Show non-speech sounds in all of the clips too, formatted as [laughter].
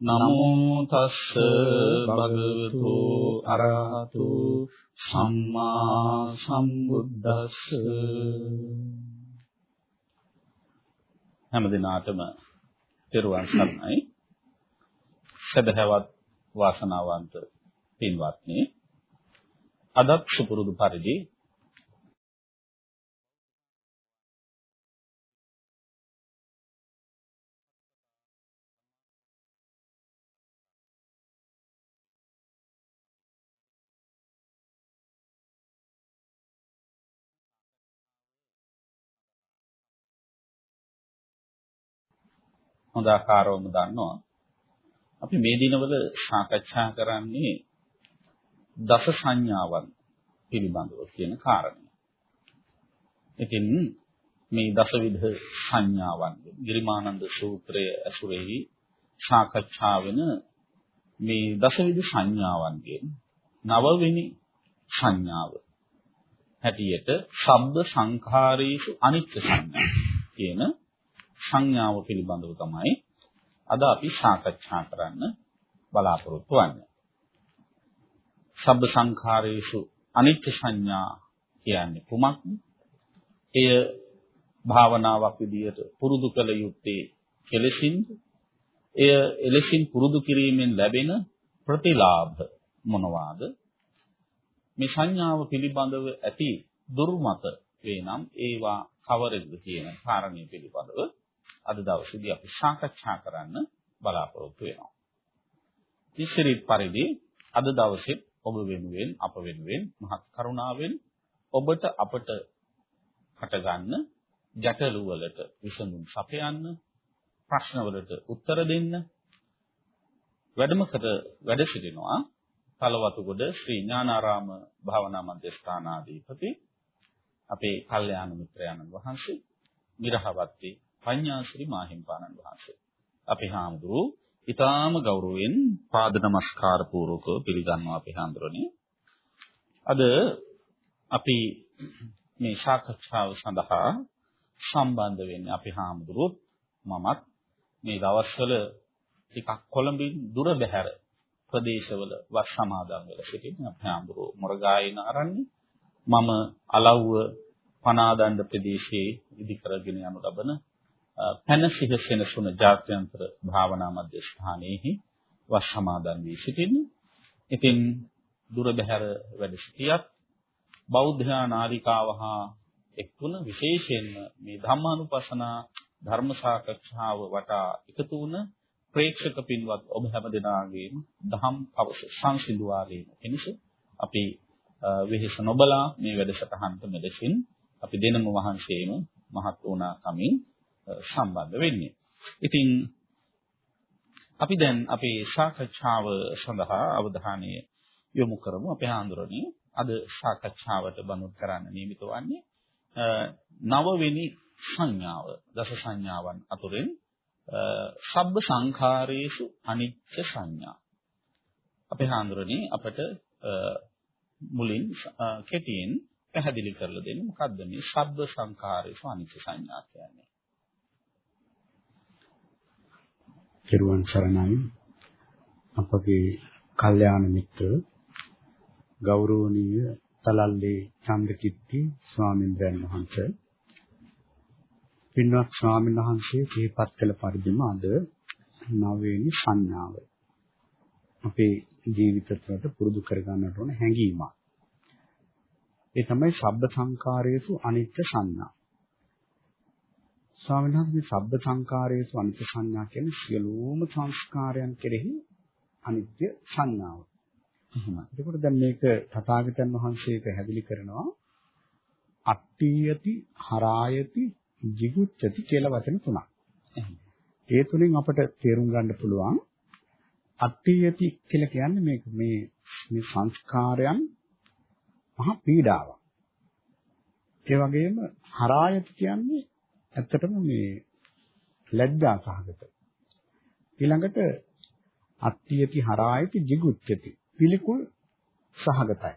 නමෝ තස්ස භගවතු අරහතු සම්මා සම්බුද්දස්ස. හැම දිනාටම පෙරවන් සරණයි. සදහවත් වාසනාවන්ත පින්වත්නි. අදත් සුපුරුදු පරිදි හොඳ ආකාරවම දන්නවා. අපි මේ දිනවල සාකච්ඡා කරන්නේ දස සංඥාවන් පිළිබඳව කියන කාරණය. ඉතින් මේ දසවිධ සංඥාවන් ගිරිමානන්ද සූත්‍රයේ ඇසුරෙහි සාකච්ඡා වෙන මේ දසවිධ සංඥාවන්ගෙන් නවවෙනි සංඥාව හැටියට ශබ්ද සංඛාරේසු අනිත්‍ය සංඥා කියන සංඥාව පිළිබඳව තමයි අද අපි සාකච්ඡා කරන්න බලාපොරොත්තු වෙන්නේ. සබ්බ සංඛාරේසු අනිත්‍ය සංඥා කියන්නේ කුමක්ද? එය භාවනාවක් විදියට පුරුදු කළ යුත්තේ කෙලෙසින්ද? එය එලෙසින් පුරුදු කිරීමෙන් ලැබෙන ප්‍රතිලාභ මොනවාද? මේ සංඥාව පිළිබඳව ඇති දුර්මත වේනම් ඒවා කවරෙක්ද කියන කාරණය පිළිබඳව අද දවසේදී අපි සාකච්ඡා කරන්න බලාපොරොත්තු වෙනවා. ඉස්සිරිත් පරිදි අද දවසේ ඔබ වෙනුවෙන් අප වෙනුවෙන් මහත් කරුණාවෙන් ඔබට අපට හටගන්න ගැටලු වලට විසඳුම් සපයන්න ප්‍රශ්න වලට උත්තර දෙන්න වැඩමකට වැඩ සිටිනවා කලවතුගොඩ ශ්‍රී ඥානාරාම භාවනා මධ්‍යස්ථානාධිපති අපේ කල්යාණ මිත්‍රයන්න් වහන්සේ මිරහවත්තේ පඤ්ඤාශ්‍රී මාහිම්පාණන් වහන්සේ. අපි හාමුදුරු ඊටාම ගෞරවයෙන් පාද නමස්කාර පූර්වකව පිළිගන්නවා අපි හාමුදුරනේ. අද අපි මේ සාකච්ඡාව සඳහා සම්බන්ධ වෙන්නේ අපි හාමුදුරුවොත් මමත් මේ දවස්වල ටිකක් කොළඹින් දුර බැහැර ප්‍රදේශවල වස් සමාදන් වෙලා සිටින අපි හාමුදුරුවෝ මොරගායන ආරණ්‍ය මම අලව්ව පනාදණ්ඩ ප්‍රදේශයේ ඉදි කරගෙන යනු ලබන පැනසිහ සෙනසුන ජාත්‍යන්තර භාවනා මධ්‍යස්ථානයේහි වස් සමාදන් වී සිටින්නේ. ඉතින් දුර බැහැර වැඩ සිටියත් බෞද්ධ නාලිකාව හා එක්වන විශේෂයෙන්ම මේ ධම්මානුපස්සනා ධර්ම සාකච්ඡාව වටා එකතු වුණ ප්‍රේක්ෂක පින්වත් ඔබ හැම දෙනාගේම දහම් පවස සංසිඳුවාලීම පිණිස අපි වෙහෙස නොබලා මේ වැඩසටහනට මෙලෙසින් අපි දෙනම වහන්සේම මහත් වුණා කමින් සම්බන්ධ වෙන්නේ. ඉතින් අපි දැන් අපේ සාකච්ඡාව සඳහා අවධානය යොමු කරමු. අපේ හාමුදුරනේ අද සාකච්ඡාවට බඳුන් කරන්න නියමිත වන්නේ නවවෙනි සංඥාව දස සංඥාවන් අතුරෙන් සබ්බ සංඛාරේසු අනිච්ච සංඥා. අපේ හාමුදුරනේ අපට මුලින් කෙටියෙන් පැහැදිලි කරලා දෙන්න මොකද්ද මේ සබ්බ සංඛාරේසු අනිච්ච සංඥා කියන්නේ? කෙරුවන් සරණයි අපගේ කල්යාණ මිත්‍ර ගෞරවනීය තලල්ලේ චන්දකිත්ති ස්වාමීන් වහන්සේ පින්වත් ස්වාමීන් වහන්සේ සිහිපත් කළ පරිදිම අද නවවෙනි සංඥාව අපේ ජීවිත තුළට පුරුදු කර ගන්නට ඕන හැඟීමක්. ඒ තමයි ශබ්ද සංකාරයේසු අනිත්‍ය සංඥා. ස්වාමීන් වහන්සේ මේ සබ්බ සංකාරයේසු අනිත්‍ය සංඥා කියන්නේ සියලුම සංස්කාරයන් කෙරෙහි අනිත්‍ය සංඥාව. එහෙමයි. එතකොට දැන් මේක තථාගතයන් වහන්සේ පැහැදිලි කරනවා අට්ඨියති හරායති jigucchati කියලා වචන තුනක්. ඒ තුලින් අපට තේරුම් ගන්න පුළුවන් අට්ඨියති කියලා කියන්නේ මේක මේ මේ සංස්කාරයන් මහා පීඩාවක්. ඒ වගේම හරායති කියන්නේ ඇත්තටම මේ ලැජ්ජා සහගත. ඊළඟට අත්‍යති හරායති jigucchati පිළිකුල් සහගතයි.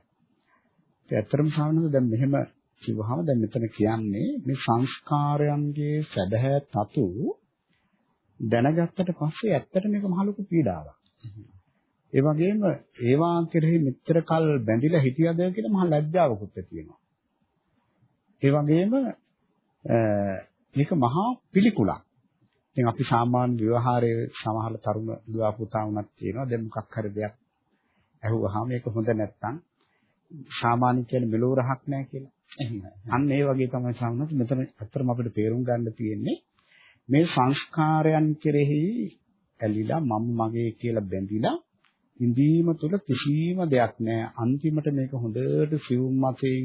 ඒ ඇත්තටම සාමාන්‍යව දැන් මෙහෙම කිව්වහම දැන් මෙතන කියන්නේ මේ සංස්කාරයන්ගේ සැබෑ තතු දැනගත්තට පස්සේ ඇත්තට මේක මහ ලොකු පීඩාවක්. ඒ වගේම ඒවා කෙරෙහි මෙච්චර කල් බැඳිලා හිටියද කියලා මහ ලැජ්ජාවකුත් තියෙනවා. ඒ වගේම මේක මහා පිළිකුලක්. ඉතින් අපි සාමාන්‍ය ව්‍යවහාරයේ සමහර තරුණ දුව පුතා වුණත් තියෙනවා. දැන් මොකක් හරි දෙයක් ඇහුවාම මේක හොඳ නැත්තම් සාමාන්‍ය කියන මෙලෝ රහක් නැහැ කියලා. අන්න ඒ වගේ තමයි සාමාන්‍යයෙන් මෙතන අත්‍තරම අපිට තේරුම් ගන්න තියෙන්නේ මේ සංස්කාරයන් කෙරෙහි ඇලිලා මම මගේ කියලා බැඳිලා ඉඳීම තුළ කිසිම දෙයක් නැහැ. අන්තිමට මේක හොඳට සිවුම් මතේ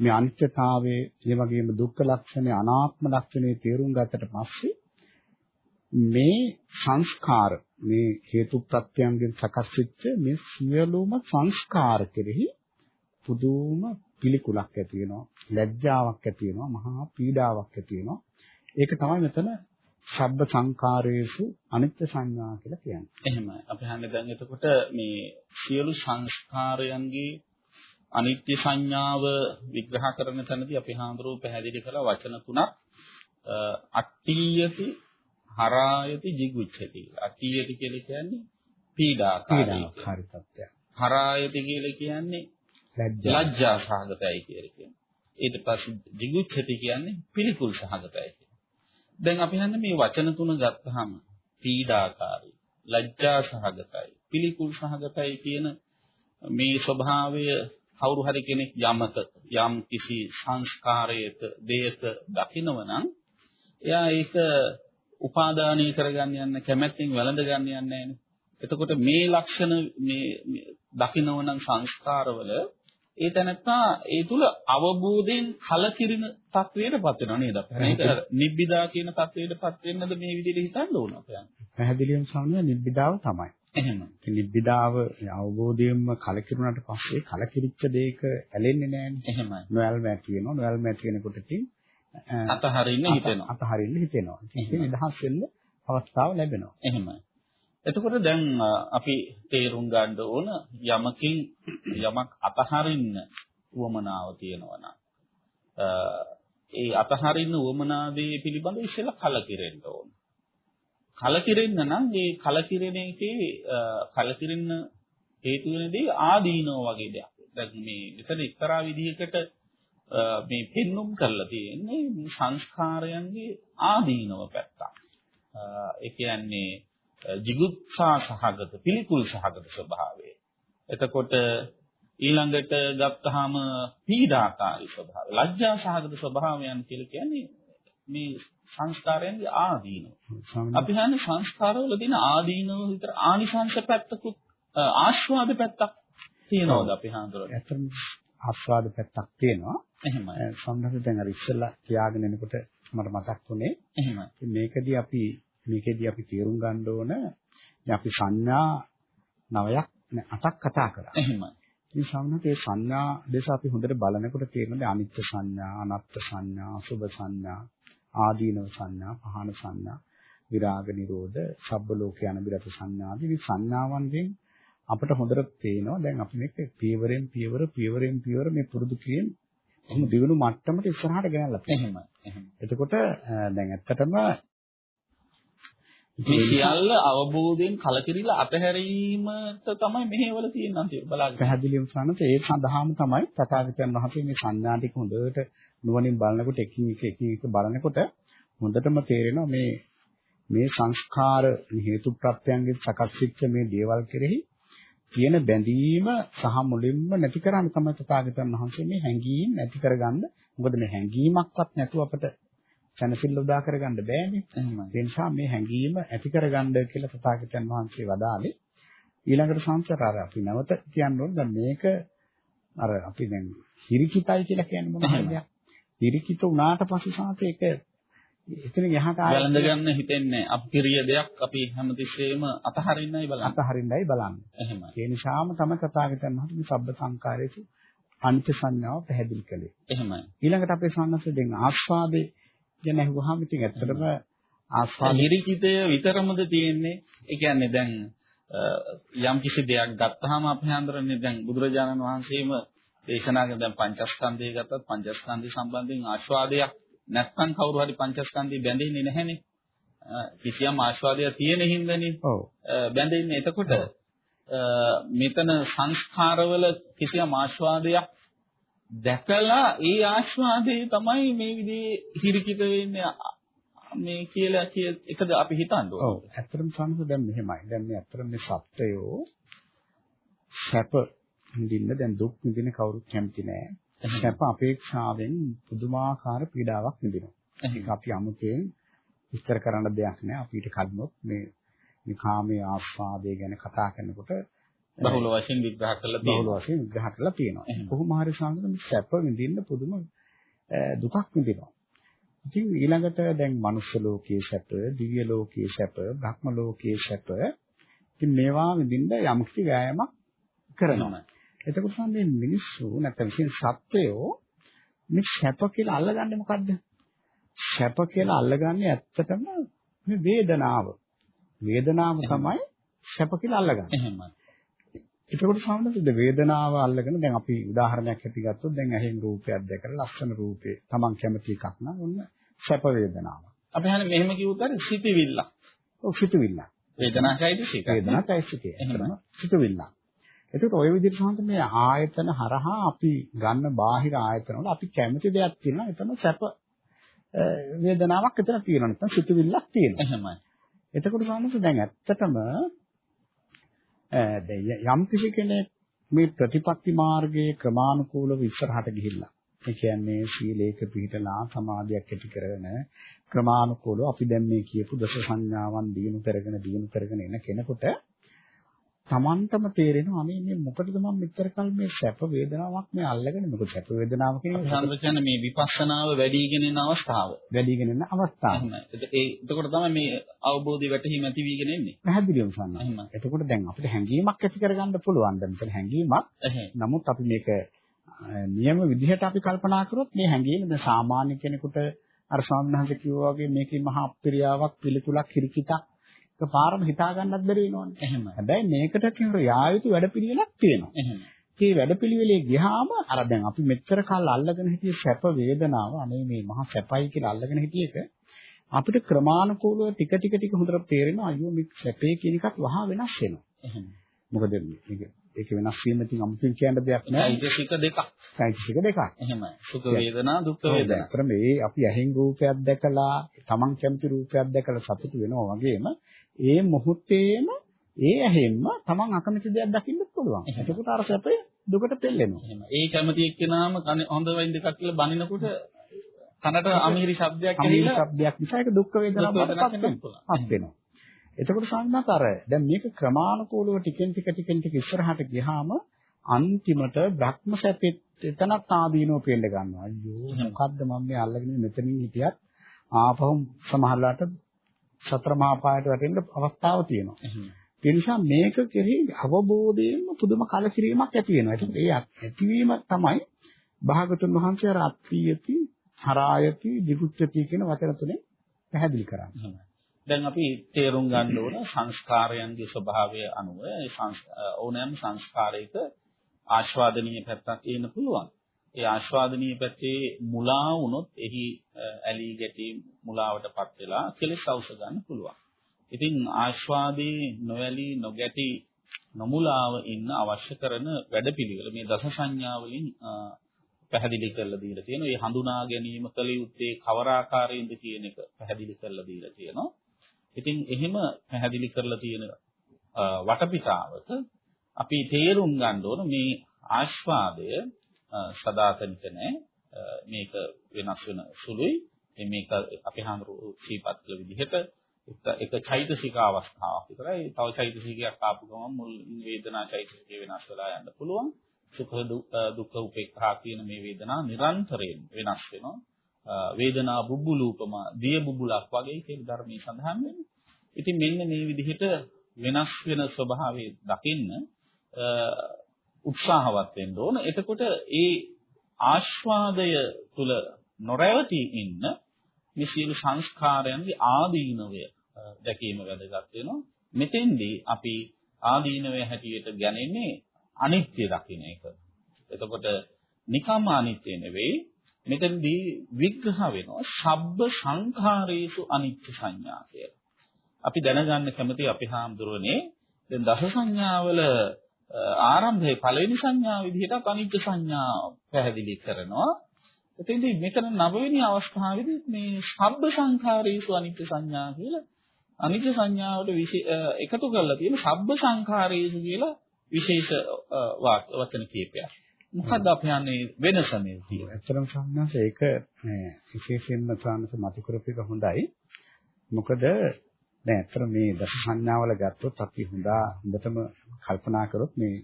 මේ අනිත්‍යතාවයේ ඒ වගේම දුක්ඛ ලක්ෂණය අනාත්ම ලක්ෂණය තේරුම් ගත්තට පස්සේ මේ සංස්කාර මේ හේතු ප්‍රත්‍යයන්ගෙන් සකස් වෙච්ච මේ සියලුම සංස්කාර කෙරෙහි පුදුම පිළිකුලක් ඇති වෙනවා ලැජ්ජාවක් ඇති වෙනවා මහා පීඩාවක් ඇති වෙනවා ඒක තමයි මෙතන සබ්බ සංකාරයේසු අනිත්‍ය සංඥා කියලා කියන්නේ. එහෙම. අපි හන්නේ දැන් එතකොට මේ සියලු සංස්කාරයන්ගේ අනිත්‍ය සංඥාව විග්‍රහ කරන තැනදී අපි හාමුදුරුවෝ පැහැදිලි කළා වචන තුනක්. අට්ඨියති හරායති jigucchati අට්ඨියති කියලා කියන්නේ පීඩාකාරී තත්ත්වයක්. හරායති කියලා කියන්නේ ලැජ්ජා. සහගතයි කියලා කියන්නේ. ඊට පස්සේ jigucchati කියන්නේ පිළිකුල් සහගතයි දැන් අපි හන්නේ මේ වචන තුන ගත්තාම පීඩාකාරී ලැජ්ජා සහගතයි පිළිකුල් සහගතයි කියන මේ ස්වභාවය කවුරු හරි කෙනෙක් යමක යම් කිසි සංස්කාරයක දෙයක දකිනව නම් එයා ඒක උපාදානීය කරගන්න යන්න කැමැත්තෙන් වැළඳ ගන්න යන්නේ නැහැ. එතකොට මේ ලක්ෂණ මේ දකිනව නම් සංස්කාරවල ඒ තැනත්තා ඒ තුල අවබෝධයෙන් කලකිරින තත්වයටපත් වෙනවා නේද? මේක නිබ්බිදා කියන තත්වයටපත් වෙන්නද මේ විදිහට හිතන්න ඕන අපයන්. පැහැදිලිවම සාමාන්‍ය නිබ්බිදාව තමයි. එහෙම. නිබ්බිදාව අවබෝධයෙන්ම කලකිරුණාට පස්සේ කලකිරිච්ච දෙයක ඇලෙන්නේ නැහැනේ. එහෙමයි. නොයල්ම ඇති වෙනවා. නොයල්ම ඇති වෙනකොට ඉතින් අතහරින්න හිතෙනවා. අතහරින්න හිතෙනවා. ඉතින් නිදහස් වෙන්න අවස්ථාව ලැබෙනවා. එහෙමයි. එතකොට දැන් අපි තේරුම් ගන්න ඕන යමකින් යමක් අතහරින්න උවමනාව තියෙනවා නම් ඒ අතහරින්න උවමනාවේ පිළිබඳව ඉස්සෙල්ලා කලකිරෙන්න ඕන. කලකිරෙන්න නම් මේ කලකිරෙන එකේ කලකිරෙන්න හේතු වෙන දේ ආදීනෝ වගේ දෙයක්. දැන් මේ මෙතන එක්තරා විදිහකට මේ පෙන්눔 කරලා තියෙන්නේ සංස්කාරයන්ගේ ආදීනව පැත්තක්. ඒ කියන්නේ jigutsa සහගත පිළිකුල් සහගත ස්වභාවය. එතකොට ඊළඟට ගත්තාම පීඩාකාරී ස්වභාවය, ලැජ්ජා සහගත ස්වභාවයන් කියලා කියන්නේ මේ සංස්කාරයන්ගේ ආදීනව. අපි හන්නේ සංස්කාරවල තියෙන ආදීනව විතර ආනිසංශ පැත්තකුත් ආස්වාද පැත්තක් තියෙනවද අපි හඳුරන්නේ? ඇත්තටම ආස්වාද පැත්තක් තියෙනවා. එහෙමයි. සම්බන්ධ දැන් අර ඉස්සෙල්ලා තියාගෙන එනකොට මට මතක් වුණේ එහෙමයි. මේකදී අපි මේකෙදී අපි තේරුම් ගන්න ඕන අපි සංඥා නවයක් අටක් කතා කරා. එහෙමයි. මේ සම්මත ඒ සංඥා දේශ අපි හොඳට බලනකොට තේරෙනවා අනිත්‍ය සංඥා, අනාත්ම සංඥා, අසුභ සංඥා, ආදීනව සංඥා, පහන සංඥා, විරාග නිරෝධ, සබ්බ ලෝක යන විරත සංඥා ආදී මේ සංඥාවන්ගෙන් අපිට හොඳට පේනවා දැන් අපි මේක පියවරෙන් පියවර පියවරෙන් පියවර මේ පුරුදු කිරීම කොහොම දිනු මට්ටමට ඉස්සරහට ගෙනල්ලා තියෙනවා. එහෙමයි. එතකොට දැන් ඇත්තටම මේ සියල්ල අවබෝධයෙන් කලකිරිලා අතහැරීමට තමයි මෙහෙවල තියෙන අන්තිම බලාගෙන. පැහැදිලිවම සනත ඒ සඳහාම තමයි තථාගතයන් වහන්සේ මේ සංඥා ටික හොඳට නුවණින් බලනකොට එකින් එක එකින් එක බලනකොට හොඳටම තේරෙනවා මේ මේ සංස්කාර හේතු ප්‍රත්‍යයන්ගෙන් සකස් වෙච්ච මේ දේවල් කෙරෙහි තියෙන බැඳීම සහ මුලින්ම නැති කරන්න තමයි තථාගතයන් වහන්සේ මේ හැඟීම් නැති කරගන්න. මොකද මේ හැඟීමක්වත් නැතුව අපිට සැනසෙල්ල උදා කරගන්න බෑනේ. ඒ නිසා මේ හැඟීම ඇති කරගන්න කියලා තථාගතයන් වහන්සේ වදාළේ. ඊළඟට සංසාර අපි නැවත කියන්න ඕන දැන් මේක අර අපි දැන් හිරිකිතයි කියලා කියන්නේ මොනවද? හිරිකිත උනාට පස්සේ සාත ඒක එතන යහට වැළඳ ගන්න හිතෙන්නේ අපිරිය දෙයක් අපි හැමතිස්සෙම අතහරින්නයි බලන්නේ. අතහරින්නයි බලන්නේ. එහෙමයි. ඒ නිසාම තමයි තථාගතයන් වහන්සේ මේ සබ්බ සංකාරයේ අනිත්‍ය සංඥාව පැහැදිලි කළේ. එහෙමයි. ඊළඟට අපේ සාන්නස දැන් ආස්වාදේ ගැන අහුවාම ඉතින් ඇත්තටම ආස්වාද හිරිකිතය විතරමද තියෙන්නේ? ඒ කියන්නේ දැන් යම් කිසි දෙයක් ගත්තාම හඳුරන්නේ දැන් බුදුරජාණන් වහන්සේම දේශනා කරන දැන් පංචස්කන්ධය ගත්තත් පංචස්කන්ධය සම්බන්ධයෙන් ආස්වාදයක් නැත්නම් කවුරු හරි පංචස්කන්ධي බැඳෙන්නේ නැහැනේ. කිසියම් ආස්වාදයක් තියෙන හින්දානේ. ඔව්. බැඳෙන්නේ. එතකොට මෙතන සංස්කාරවල කිසියම් ආස්වාදයක් දැකලා ඒ ආස්වාදේ තමයි මේ විදිහේ හිරිකිත වෙන්නේ මේ කියලා කිය එකද අපි හිතන්නේ. ඔව්. ඇත්තටම සම්පූර්ණ දැන් මෙහෙමයි. දැන් මේ ඇත්තටම මේ සත්‍යයෝ සැප විඳින්න දැන් දුක් විඳින කවුරුත් කැමති නෑ. සැප අපේක්ෂාවෙන් පුදුමාකාර පීඩාවක් විඳිනවා. ඒක අපි අමුතෙන් විස්තර කරන්න දෙයක් නෑ. අපිට කල්නොත් මේ මේ කාමයේ ආස්වාදයේ ගැන කතා කරනකොට බහුල වශයෙන් විග්‍රහ කරලා තියෙනවා. බහුල වශයෙන් විග්‍රහ කරලා තියෙනවා. කොහොම හරි සංගම සැප විඳින්න පුදුම දුකක් විඳිනවා. ඉතින් ඊළඟට දැන් මනුෂ්‍ය ලෝකයේ සැප, දිව්‍ය ලෝකයේ සැප, භ්‍රම ලෝකයේ සැප. ඉතින් මේවා විඳින්න යම් කිසි වෑයමක් කරනවා. එතකොට මේ මිනිස්සු නැත්නම් විශේෂ සත්වයෝ මේ සැප කියලා අල්ලගන්නේ මොකද්ද? සැප කියලා අල්ලගන්නේ ඇත්තටම මේ වේදනාව. වේදනාව තමයි සැප කියලා අල්ලගන්නේ. එහෙමයි. එතකොට සාමාන්‍යයෙන් වේදනාව අල්ලගෙන දැන් අපි උදාහරණයක් ඇති ගත්තොත් දැන් ඇහෙන් රූපයක් දැකලා ලස්සන රූපේ Taman කැමති එකක් නම් ඔන්න සැප වේදනාව. අපි හන්නේ මෙහෙම කිව්වොත් හරි සිතවිල්ල. ඔව් සිතවිල්ල. වේදනාචෛතසික. වේදනාචෛතසිකය. එහෙම සිතවිල්ල. එතකොට ওই විදිහට සමහර මේ ආයතන හරහා අපි ගන්න බාහිර ආයතන වල අපි කැමති දෙයක් තියෙනවා එතන සැප වේදනාවක් එතන තියෙනවා නැත්නම් සිතුවිල්ලක් තියෙනවා. එහෙමයි. එතකොට සමහර දැන් ඇත්තටම යම් කිසි කෙනෙක් මේ ප්‍රතිපත්ති මාර්ගයේ ක්‍රමානුකූලව ඉස්සරහට ගිහිල්ලා ඒ කියන්නේ සීලේක පිළිතලා සමාධියක් ඇති කරගෙන ක්‍රමානුකූලව අපි දැන් මේ කියපු දස සංඥාවන් දිනු කරගෙන දිනු කරගෙන එන කෙනෙකුට Tamanටම තේරෙනවා අනේ මේ මොකටද මම මෙච්චර කල් මේ සැප වේදනාවක් මේ අල්ලගෙන මොකද සැප වේදනාව කියන්නේ සම්පූර්ණ මේ විපස්සනාව වැඩිගෙන යන අවස්ථාව. වැඩිගෙන යන අවස්ථාව. ඒ එතකොට තමයි මේ අවබෝධය වැටහීම ඇති වීගෙන එන්නේ. පැහැදිලිවම සම්මත. එතකොට දැන් අපිට හැඟීමක් ඇති කරගන්න පුළුවන්. දැන් මෙතන හැඟීමක්. නමුත් අපි මේක නියම විදිහට අපි කල්පනා කරොත් මේ හැඟීම දැන් සාමාන්‍ය කෙනෙකුට අර ස්වාමීන් වහන්සේ කිව්වා වගේ මේකේ මහා අප්‍රියාවක් පිළිකුලක් කිරිකිතක් එකපාරම හිතා ගන්නත් බැරි වෙනවනේ. එහෙම. හැබැයි මේකට කියන යා යුතු වැඩපිළිවෙලක් තියෙනවා. එහෙම. මේ වැඩපිළිවෙලේ ගියාම අර දැන් අපි මෙච්චර කාල අල්ලගෙන හිටිය සැප වේදනාව අනේ මේ මහා සැපයි කියලා අල්ලගෙන හිටිය එක අපිට ක්‍රමානුකූලව ටික ටික ටික හොඳට තේරෙනවා අයියෝ මේ සැපේ කියන එකත් වහා වෙනස් වෙනවා. එහෙම. මොකද මේක ඒක වෙනස් වීම ඉතින් අමුතුන් කියන්න දෙයක් නෑ. චෛතසික දෙකක්. චෛතසික දෙකක්. එහෙමයි. සුඛ වේදනා, දුක්ඛ වේදනා. ඒතර මේ අපි ඇහෙන් රූපයක් දැකලා, Taman කැමති රූපයක් දැකලා සතුටු වෙනවා වගේම ඒ මොහොතේම ඒ ඇහෙන්ම Taman අකමැති දෙයක් දකින්න පුළුවන්. එතකොට අර සැපේ දුකට පෙළෙනවා. ඒ කැමති එක්කෙනාම හොඳ වයින් දෙකක් කියලා බනිනකොට කනට අමිහිරි ශබ්දයක් ඇහිලා ශබ්දයක් නිසා ඒක දුක් වේදනාවකට පත් වෙනවා. එතකොට සංඥාත අර දැන් මේක ක්‍රමානුකූලව ටිකෙන් ටික ටිකෙන් ටික ඉස්සරහට ගියාම අන්තිමට භ්‍රම සැපෙත් එතනත් ආදීනෝ පෙන්න ගන්නවා. අයියෝ මොකද්ද මම මේ අල්ලගෙන මෙතනින් හිටියත් ආපහු සමහරලාට සතර මහා පායට වැටෙන්න අවස්ථාව තියෙනවා. ඒ නිසා මේක කෙරෙහි අවබෝධයෙන්ම පුදුම කලකිරීමක් ඇති වෙනවා. ඒ ඇතිවීම තමයි භාගතුන් වහන්සේ අර අත්‍යති, හරායති, jigucchati කියන වචන තුනේ පැහැදිලි කරන්නේ. දැන් අපි තේරුම් ගන්න ඕන සංස්කාරයන්ගේ ස්වභාවය අනුව ඕනෑම සංස්කාරයක ආස්වාදනීය පැත්තක් එන්න පුළුවන්. ඒ ආස්වාදනීය පැත්තේ මුලා වුණොත් එහි ඇලී ගැටි මුලාවටපත් වෙලා කෙලෙස් අවශ්‍ය ගන්න පුළුවන්. ඉතින් ආස්වාදී නොඇලී නොගැටි නොමුලාව ඉන්න අවශ්‍ය කරන වැඩපිළිවෙල මේ දස සංඥා වලින් පැහැදිලි කරලා දීලා තියෙනවා. මේ හඳුනා ගැනීම කල යුත්තේ කවර ආකාරයෙන්ද කියන එක පැහැදිලි කරලා දීලා තියෙනවා. ඉතින් එහෙම පැහැදිලි කරලා තියෙන වටපිටාවක අපි තේරුම් ගන්න ඕන මේ ආස්වාදය සදාතනික නැහැ. මේක වෙනස් වෙන සුළුයි. මේක අපි හඳුරු සීපත් කළ විදිහට එක චෛතසික අවස්ථාවක් විතරයි. තව චෛතසිකයක් ආපු ගමන් මුල් වේදනා චෛතසිකේ වෙනස් වෙලා යන්න පුළුවන්. සුඛ දුක්ඛ උපේක්ඛා කියන මේ වේදනා නිරන්තරයෙන් වෙනස් වෙනවා. වේදනා බුබුලූපම දිය බුබුලක් වගේ කියලා ධර්මයේ සඳහන් වෙනවා. ඉතින් මෙන්න මේ විදිහට වෙනස් වෙන ස්වභාවය දකින්න උත්සාහවත් වෙන්න ඕන. එතකොට ඒ ආස්වාදය තුල නොරැවටී ඉන්න මේ සියලු සංස්කාරයන්ගේ ආදීනවය දැකීම වැදගත් වෙනවා. මෙතෙන්දී අපි ආදීනවය හැටියට ගන්නේ අනිත්‍ය දකින්න එක. එතකොට නිකම්ම අනිත්‍ය නෙවෙයි මෙතනදී විග්‍රහ වෙනවා සබ්බ සංඛාරේසු අනිත්‍ය සංඥා කියලා. අපි දැනගන්න කැමති අපි හාමුදුරනේ දැන් දස සංඥාවල ආරම්භයේ පළවෙනි සංඥාව විදිහට අනිත්‍ය සංඥා පැහැදිලි කරනවා. එතෙන්දී මෙතන නවවෙනි අවස්ථාවේදී මේ සබ්බ සංඛාරේසු අනිත්‍ය සංඥා කියලා අනිත්‍ය සංඥාවට එකතු කරලා තියෙන සබ්බ සංඛාරේසු කියලා විශේෂ වචන කීපයක්. මොකද්ද අපි යන්නේ වෙනස මේ තියෙන්නේ? ඇත්තටම සම්මාස ඒක මේ විශේෂයෙන්ම සානස මත කරපේක හොඳයි. මොකද දැන් ඇත්තට මේ දස සංඥාවල ගත්තොත් අපි හොඳා හොඳටම කල්පනා කරොත් මේ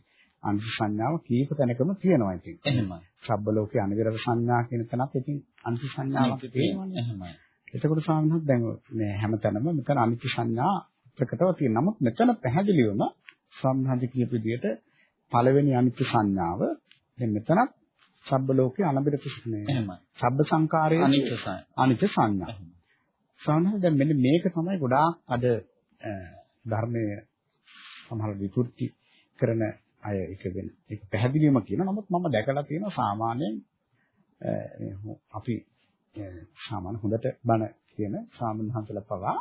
අනිත් සංඥාව කීප තැනකම තියෙනවා ඉතින්. එහෙමයි. සබ්බ ලෝකේ අනිවිරත සංඥා කියන තැනත් ඉතින් අනිත් සංඥාවක් තියෙනවානේ. එහෙමයි. එතකොට ස්වාමීන් දැන් මේ හැමතැනම මෙතන අනිත් සංඥා ප්‍රකටව තියෙනවා. නමුත් මෙතන පැහැදිලිවම සම්බන්ධ කියපු විදිහට පළවෙනි අනිත් සංඥාව දැන් මෙතනත් සබ්බ ලෝකේ අනිවිරත මේ එහෙමයි. සබ්බ සංකාරයේ අනිත් සංඥා. අනිත් සංඥා. ස්වාමීන් දැන් මෙන්න මේක තමයි ගොඩාක් අද ධර්මයේ සමහර විකෘති කරන අය එක වෙන ඒක පැහැදිලිවම කියන නමුත් මම දැකලා තියෙනවා සාමාන්‍යයෙන් අපි සාමාන්‍ය හොඳට බණ කියන සාමණේරහන්සලා පවා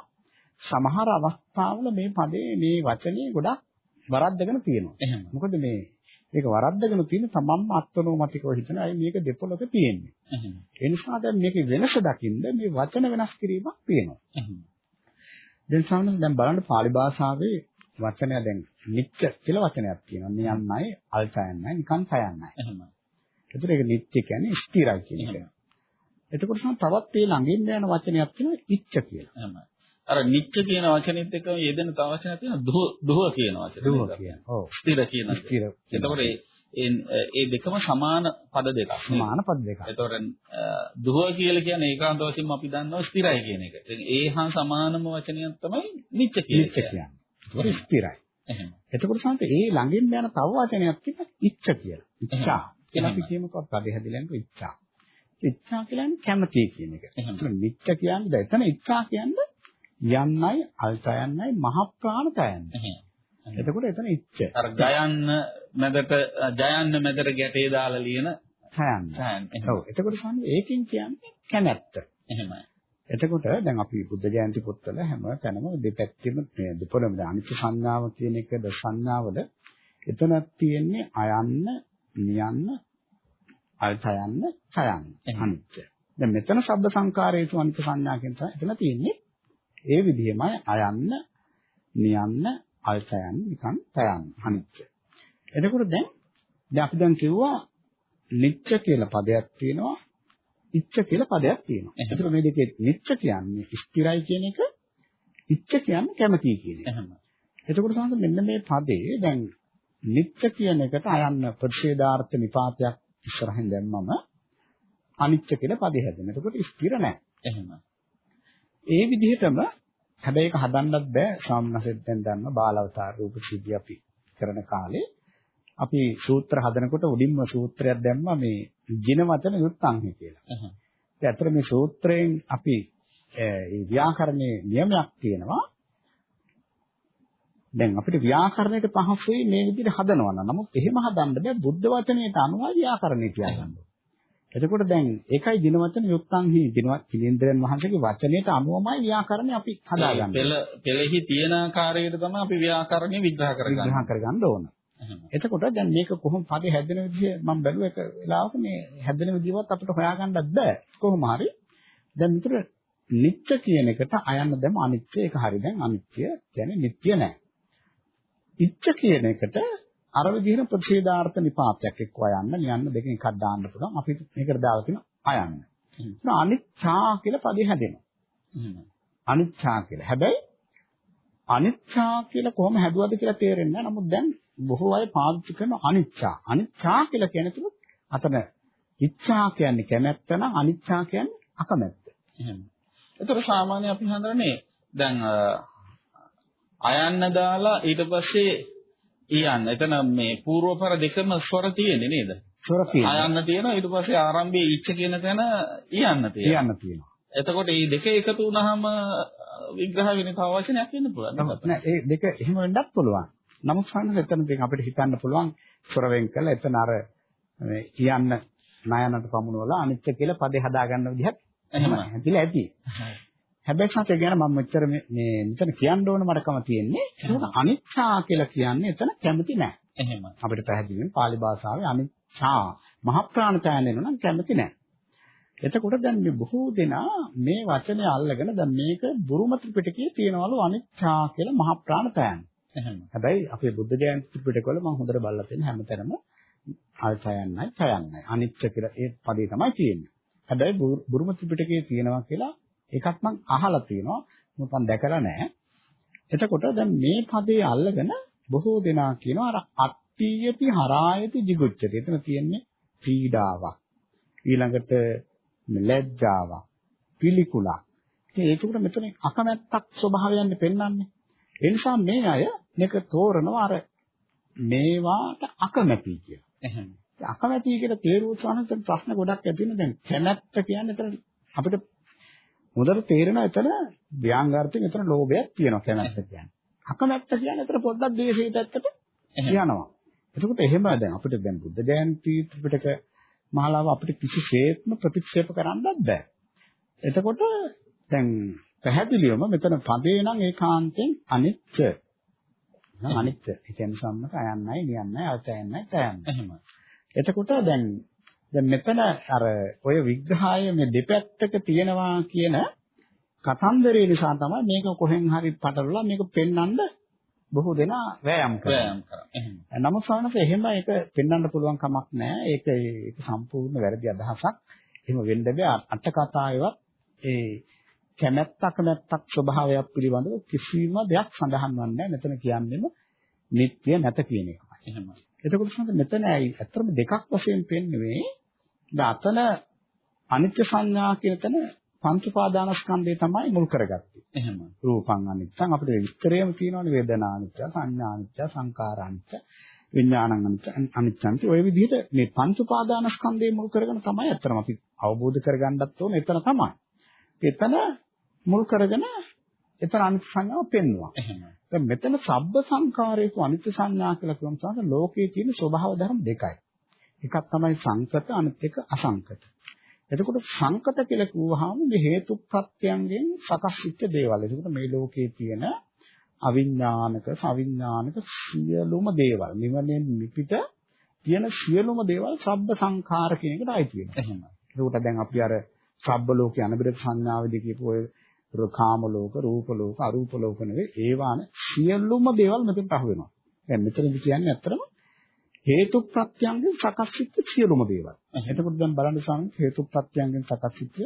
සමහර අවස්ථාවල මේ පදේ මේ වචනේ ගොඩක් වරද්දගෙන තියෙනවා. එහෙම. මොකද මේ මේක වරද්දගෙන තියෙන තමන්ම අත්නෝමතිකව හිතන අය මේක දෙපොළක තියෙන්නේ. එහෙම. ඒ නිසා දැන් මේකේ වෙනස දකින්න මේ වචන වෙනස් කිරීමක් තියෙනවා. එහෙම. දැන් සාමාන්‍යයෙන් දැන් බලන්න පාලි භාෂාවේ වචනය දැන් නිත්‍ය කියලා වචනයක් තියෙනවා. නියන්නයි, අල්තයන්නයි, නිකන් තයන්නයි. එහෙම. ඒතර ඒක නිත්‍ය කියන්නේ ස්ථිරයි කියන එක. එතකොට සම තවත් මේ ළඟින් යන වචනයක් තියෙනවා ඉච්ඡ කියලා. එහෙම. අර නිත්‍ය කියන වචනේත් එක්ක යෙදෙන තව වචනයක් තියෙනවා දුහ දුහ කියන වචනේ. දුහ කියන. ඔව්. ස්ථිර කියන. ස්ථිර. එතකොට ඒ දෙකම සමාන පද දෙකක්. සමාන පද දෙකක්. එතකොට දුහ කියලා කියන්නේ ඒකාන්ත වශයෙන්ම අපි දන්නවා ස්ථිරයි කියන එක. ඒ හා සමානම වචනයක් තමයි නිත්‍ය කියන්නේ. ඒක ස්ථිරයි. එතකොට සම්ප ඒ ළඟින් යන තව වචනයක් තියෙනවා ඉච්ඡ කියලා. ඉච්ඡා. කියලා අපි කියමුකෝ පදේ හැදිලා යනකොට ඉච්ඡා. ඉච්ඡා කියන්නේ කැමති කියන එක. එහෙම. නිත්‍ය කියන්නේ දැන් එතන ඉච්ඡා කියන්නේ යන්නයි අල්තයන්නයි මහ ප්‍රාණතයන්නයි. එහෙම. එතකොට එතන ඉච්ඡ. අර ජයන්න මැදට ජයන්න මැදට ගැටේ දාලා ලියන තයන්න. තයන්න. ඔව්. එතකොට සම්ප ඒකෙන් කියන්නේ කැමැත්ත. එහෙමයි. එතකොට දැන් අපි බුද්ධ ජයන්ති පොත්වල හැම තැනම දෙපැත්තෙම මේ දෙපොළම අනිත්‍ය සංඥාව කියන එක ද සංඥාවල එතන තියෙන්නේ අයන්න, නියන්න, අල්තයන්න, ඡයන්න අනිත්‍ය. දැන් මෙතන ශබ්ද සංකාරයේතු අනිත්‍ය සංඥා කියන තැන එතන තියෙන්නේ. ඒ විදිහමයි අයන්න, නියන්න, අල්තයන්න, නිකන් ඡයන්න අනිත්‍ය. එතකොට දැන් දැන් අපි දැන් කිව්වා නිත්‍ය කියලා පදයක් තියෙනවා ඉච්ඡ කියලා පදයක් තියෙනවා. ඒතර මේ දෙකේ නිච්ඡ කියන්නේ ස්ථිරයි කියන එක, ඉච්ඡ කියන්නේ කැමති කියන එක. එතකොට සමහර මෙන්න මේ පදේ දැන් නිච්ඡ කියන එකට අයන්න ප්‍රතිෂේධාර්ථ නිපාතයක් ඉස්සරහින් දැම්මම අනිච්ච කියලා පදේ හැදෙනවා. එතකොට ස්ථිර නැහැ. එහෙම. ඒ විදිහටම හැබැයි ඒක හදන්නත් බෑ සාමනසෙත් දැන් දන්න බාලවතාර රූප සිද්ධිය අපි කරන කාලේ අපි සූත්‍ර හදනකොට උඩින්ම සූත්‍රයක් දැම්මා මේ ජින වචන යුක්තංහි කියලා. එහෙනම්. ඒ අතර මේ සූත්‍රයෙන් අපි ඒ ව්‍යාකරණයේ නියමයක් තියෙනවා. දැන් අපිට ව්‍යාකරණයට පහසුයි මේ විදිහට හදනවා නම්. නමුත් එහෙම හදන්න බෑ බුද්ධ වචනයට අනුව ව්‍යාකරණය කියන්න. එතකොට දැන් ඒකයි දින වචන යුක්තංහි දිනවත් පිළින්දරයන් වහන්සේගේ වචනයට අනුවමයි ව්‍යාකරණය අපි හදාගන්නේ. පෙළ පෙළෙහි තියෙන ආකාරයට තමයි අපි ව්‍යාකරණය විග්‍රහ කරගන්නේ. විග්‍රහ කරගන්න ඕන. එතකොට දැන් මේක කොහොම පදේ හැදෙන විදිහ මම බැලුව එක වෙලාවක මේ හැදෙන විදිහවත් අපිට හොයාගන්නත් බෑ. කොහොම හරි දැන් විතර නිත්‍ය කියන එකට අයන්න දැම අනිත්‍ය ඒක හරි දැන් අනිත්‍ය කියන්නේ නිත්‍ය නෑ. ඉච්ඡ කියන එකට අර විදිහට ප්‍රතිෂේධාර්ථ නිපාතයක් එක්ක අයන්න නියන්න දෙකෙන් එකක් දාන්න පුළුවන්. අපි මේකට දාලා තියෙන අයන්න. ඒක අනිච්ඡා කියලා පදේ හැදෙනවා. අනිච්ඡා කියලා. හැබැයි අනිච්ඡා කියලා කොහොම හැදුවද කියලා තේරෙන්නේ නැහැ. නමුත් දැන් බොහෝ අය පාවිච්චි කරන අනිච්චා. අනිච්චා කියලා කියන්නේ තුන අතන ඉච්ඡා කියන්නේ කැමැත්ත නම් අනිච්චා කියන්නේ අකමැත්ත. එහෙම. ඒතර සාමාන්‍ය අපි හඳුනන්නේ දැන් අයන්න දාලා ඊට පස්සේ ඊයන්න. එතන මේ පූර්වපර දෙකම ස්වර තියෙන්නේ නේද? ස්වර තියෙනවා. ආයන්න තියෙනවා ඊට පස්සේ ආරම්භයේ ඉච්ඡ කියන තැන ඊයන්න තියෙනවා. කියන්න තියෙනවා. එතකොට මේ දෙක එකතු වුනහම විග්‍රහ වෙන තව වචනයක් වෙන්න පුළුවන්. නෑ ඒ දෙක එහෙම වෙන්නත් පුළුවන්. නමුත් සාමාන්‍යයෙන් එතන දැන් අපිට හිතන්න පුළුවන් ස්වර වෙන් කළා එතන අර මේ කියන්න නයනට පමුණවලා අනිත්‍ය කියලා පදේ හදාගන්න විදිහක් එහෙම ඇතිලා ඇති. හැබැයි සත්‍ය ගැන මම මෙච්චර මේ මෙතන කියන්න ඕන මටකම තියෙන්නේ ඒක අනිච්චා කියලා කියන්නේ එතන කැමති නෑ. එහෙම. අපිට පැහැදිලිවම pāli භාෂාවේ අනිච්චා මහ ප්‍රාණතයන් වෙනවා නම් කැමති නෑ. එතකොට දැන් මේ බොහෝ දෙනා මේ වචනේ අල්ලගෙන දැන් මේක බුරුම ත්‍රිපිටකයේ තියෙනවලු අනිච්චා කියලා මහ ප්‍රාණතයන්. එහෙම. හැබැයි අපේ බුද්ධ ජයන්ති ත්‍රිපිටකවල මම හොඳට බලලා තියෙන හැමතැනම අල්චයන්යි ඡයන්යි අනිච්ච කියලා ඒ පදේ තමයි තියෙන්නේ. හැබැයි බුරුම ත්‍රිපිටකයේ තියෙනවා කියලා ඒකත් මම අහලා තියෙනවා. මොකද මම දැකලා නැහැ. එතකොට දැන් මේ පදේ අල්ලගෙන බොහෝ දෙනා කියනවා අර අට්ඨියති හරායති jigucchati. එතන තියෙන්නේ පීඩාවක්. ඊළඟට ලැජ්ජාවක්. පිළිකුලක්. ඉතින් ඒකට මෙතන අකමැත්තක් ස්වභාවයන් පෙන්වන්නේ. ඒ නිසා මේ අය මේක තෝරනවා අර මේවාට අකමැති කියලා. එහෙම. අකමැති කියලා තේරුවොත් සමහරවිට ප්‍රශ්න ගොඩක් ඇති වෙන දැන් කැමැත්ත කියන්නේ එතන අපිට හොඳට තේරෙනවා එතන ව්‍යාංගාර්ථයෙන් එතන ලෝභයක් තියෙනවා කැමැත්ත කියන්නේ. අකමැත්ත කියන්නේ එතන පොඩ්ඩක් ද්වේෂයේ පැත්තට යනවා. එතකොට එහෙම දැන් අපිට දැන් බුද්ධ ජයන්ති ත්‍රිපිටක මහලාව අපිට කිසිසේත්ම ප්‍රතික්ෂේප කරන්නත් බෑ. එතකොට දැන් පැහැදිලිවම මෙතන පදේ නම් ඒකාන්තයෙන් අනිත්‍ය. නම් අනිත්‍ය. ඒ කියන්නේ සම්මත අයන්නයි, නියන්නයි, අල්තයන්නයි, තයන්නයි. එහෙම. එතකොට දැන් දැන් මෙතන අර ඔය විග්‍රහය මේ දෙපැත්තක තියෙනවා කියන කතන්දරේ නිසා තමයි මේක කොහෙන් හරි පටලලා මේක පෙන්වන්න බොහෝ දෙනා වෑයම් කරනවා. වෑයම් කරා. එහෙම. නමුත් සානස එහෙම ඒක පෙන්වන්න පුළුවන් කමක් නැහැ. ඒක ඒක සම්පූර්ණ වැරදි අදහසක්. එහෙම වෙන්න බෑ. අට කතාවේවත් ඒ කැමැත්ත අකමැත්තක් ස්වභාවයක් පිළිබඳව කිසිම දෙයක් සඳහන් වන්නේ නැහැ. මෙතන කියන්නේම නිත්‍ය නැත කියන එකයි. එහෙම. එතකොට සමහර මෙතන ඇත්තටම දෙකක් වශයෙන් පෙන්වන්නේ අතන අනිත්‍ය සංඥා කියන තැන පංච උපාදානස්කන්ධය තමයි මුල් කරගත්තේ. එහෙම. රූපං අනිත්‍යං අපිට විස්තරයම තියෙනවානේ වේදනා අනිත්‍ය, සංඥා අනිත්‍ය, සංකාර අනිත්‍ය, විඥානං අනිත්‍ය, අනිත්‍යන්ති ඔය විදිහට මේ පංච උපාදානස්කන්ධය මුල් කරගෙන තමයි අත්‍තරම අපි අවබෝධ කරගන්නත් ඕනේ එතන තමයි. එතන මුල් කරගෙන එතන අනිත්‍ය සංඥාව පෙන්වනවා. එහෙම. දැන් මෙතන සබ්බ සංකාරයක අනිත්‍ය සංඥා කියලා කියවම තමයි ලෝකයේ තියෙන ස්වභාව ධර්ම දෙකයි. එකක් තමයි සංකත අනිත් එක අසංකත. එතකොට සංකත කියලා කිව්වහම මේ හේතු ප්‍රත්‍යයන්ගෙන් සකස් වෙච්ච දේවල්. එතකොට මේ ලෝකයේ තියෙන අවිඥානික, සවිඥානික සියලුම දේවල්. නිවනෙන් මිපිට තියෙන සියලුම දේවල් සබ්බ සංඛාර කියන එකට අයිති වෙනවා. එහෙම. ඒකට දැන් අපි අර සබ්බ ලෝකේ අනබිරත සංඥාවේදී කියපු ඔය කාම ලෝක, රූප ලෝක, අරූප ලෝක නෙවෙයි ඒවාන සියලුම දේවල් මෙතනට අහු වෙනවා. දැන් මෙතනදි කියන්නේ ඇත්තටම හේතු ප්‍රත්‍යයන්ගෙන් සකස් වෙච්ච සියලුම දේවල්. එතකොට දැන් බලන්න සාමාන්‍ය හේතු ප්‍රත්‍යයන්ගෙන් සකස් වෙච්ච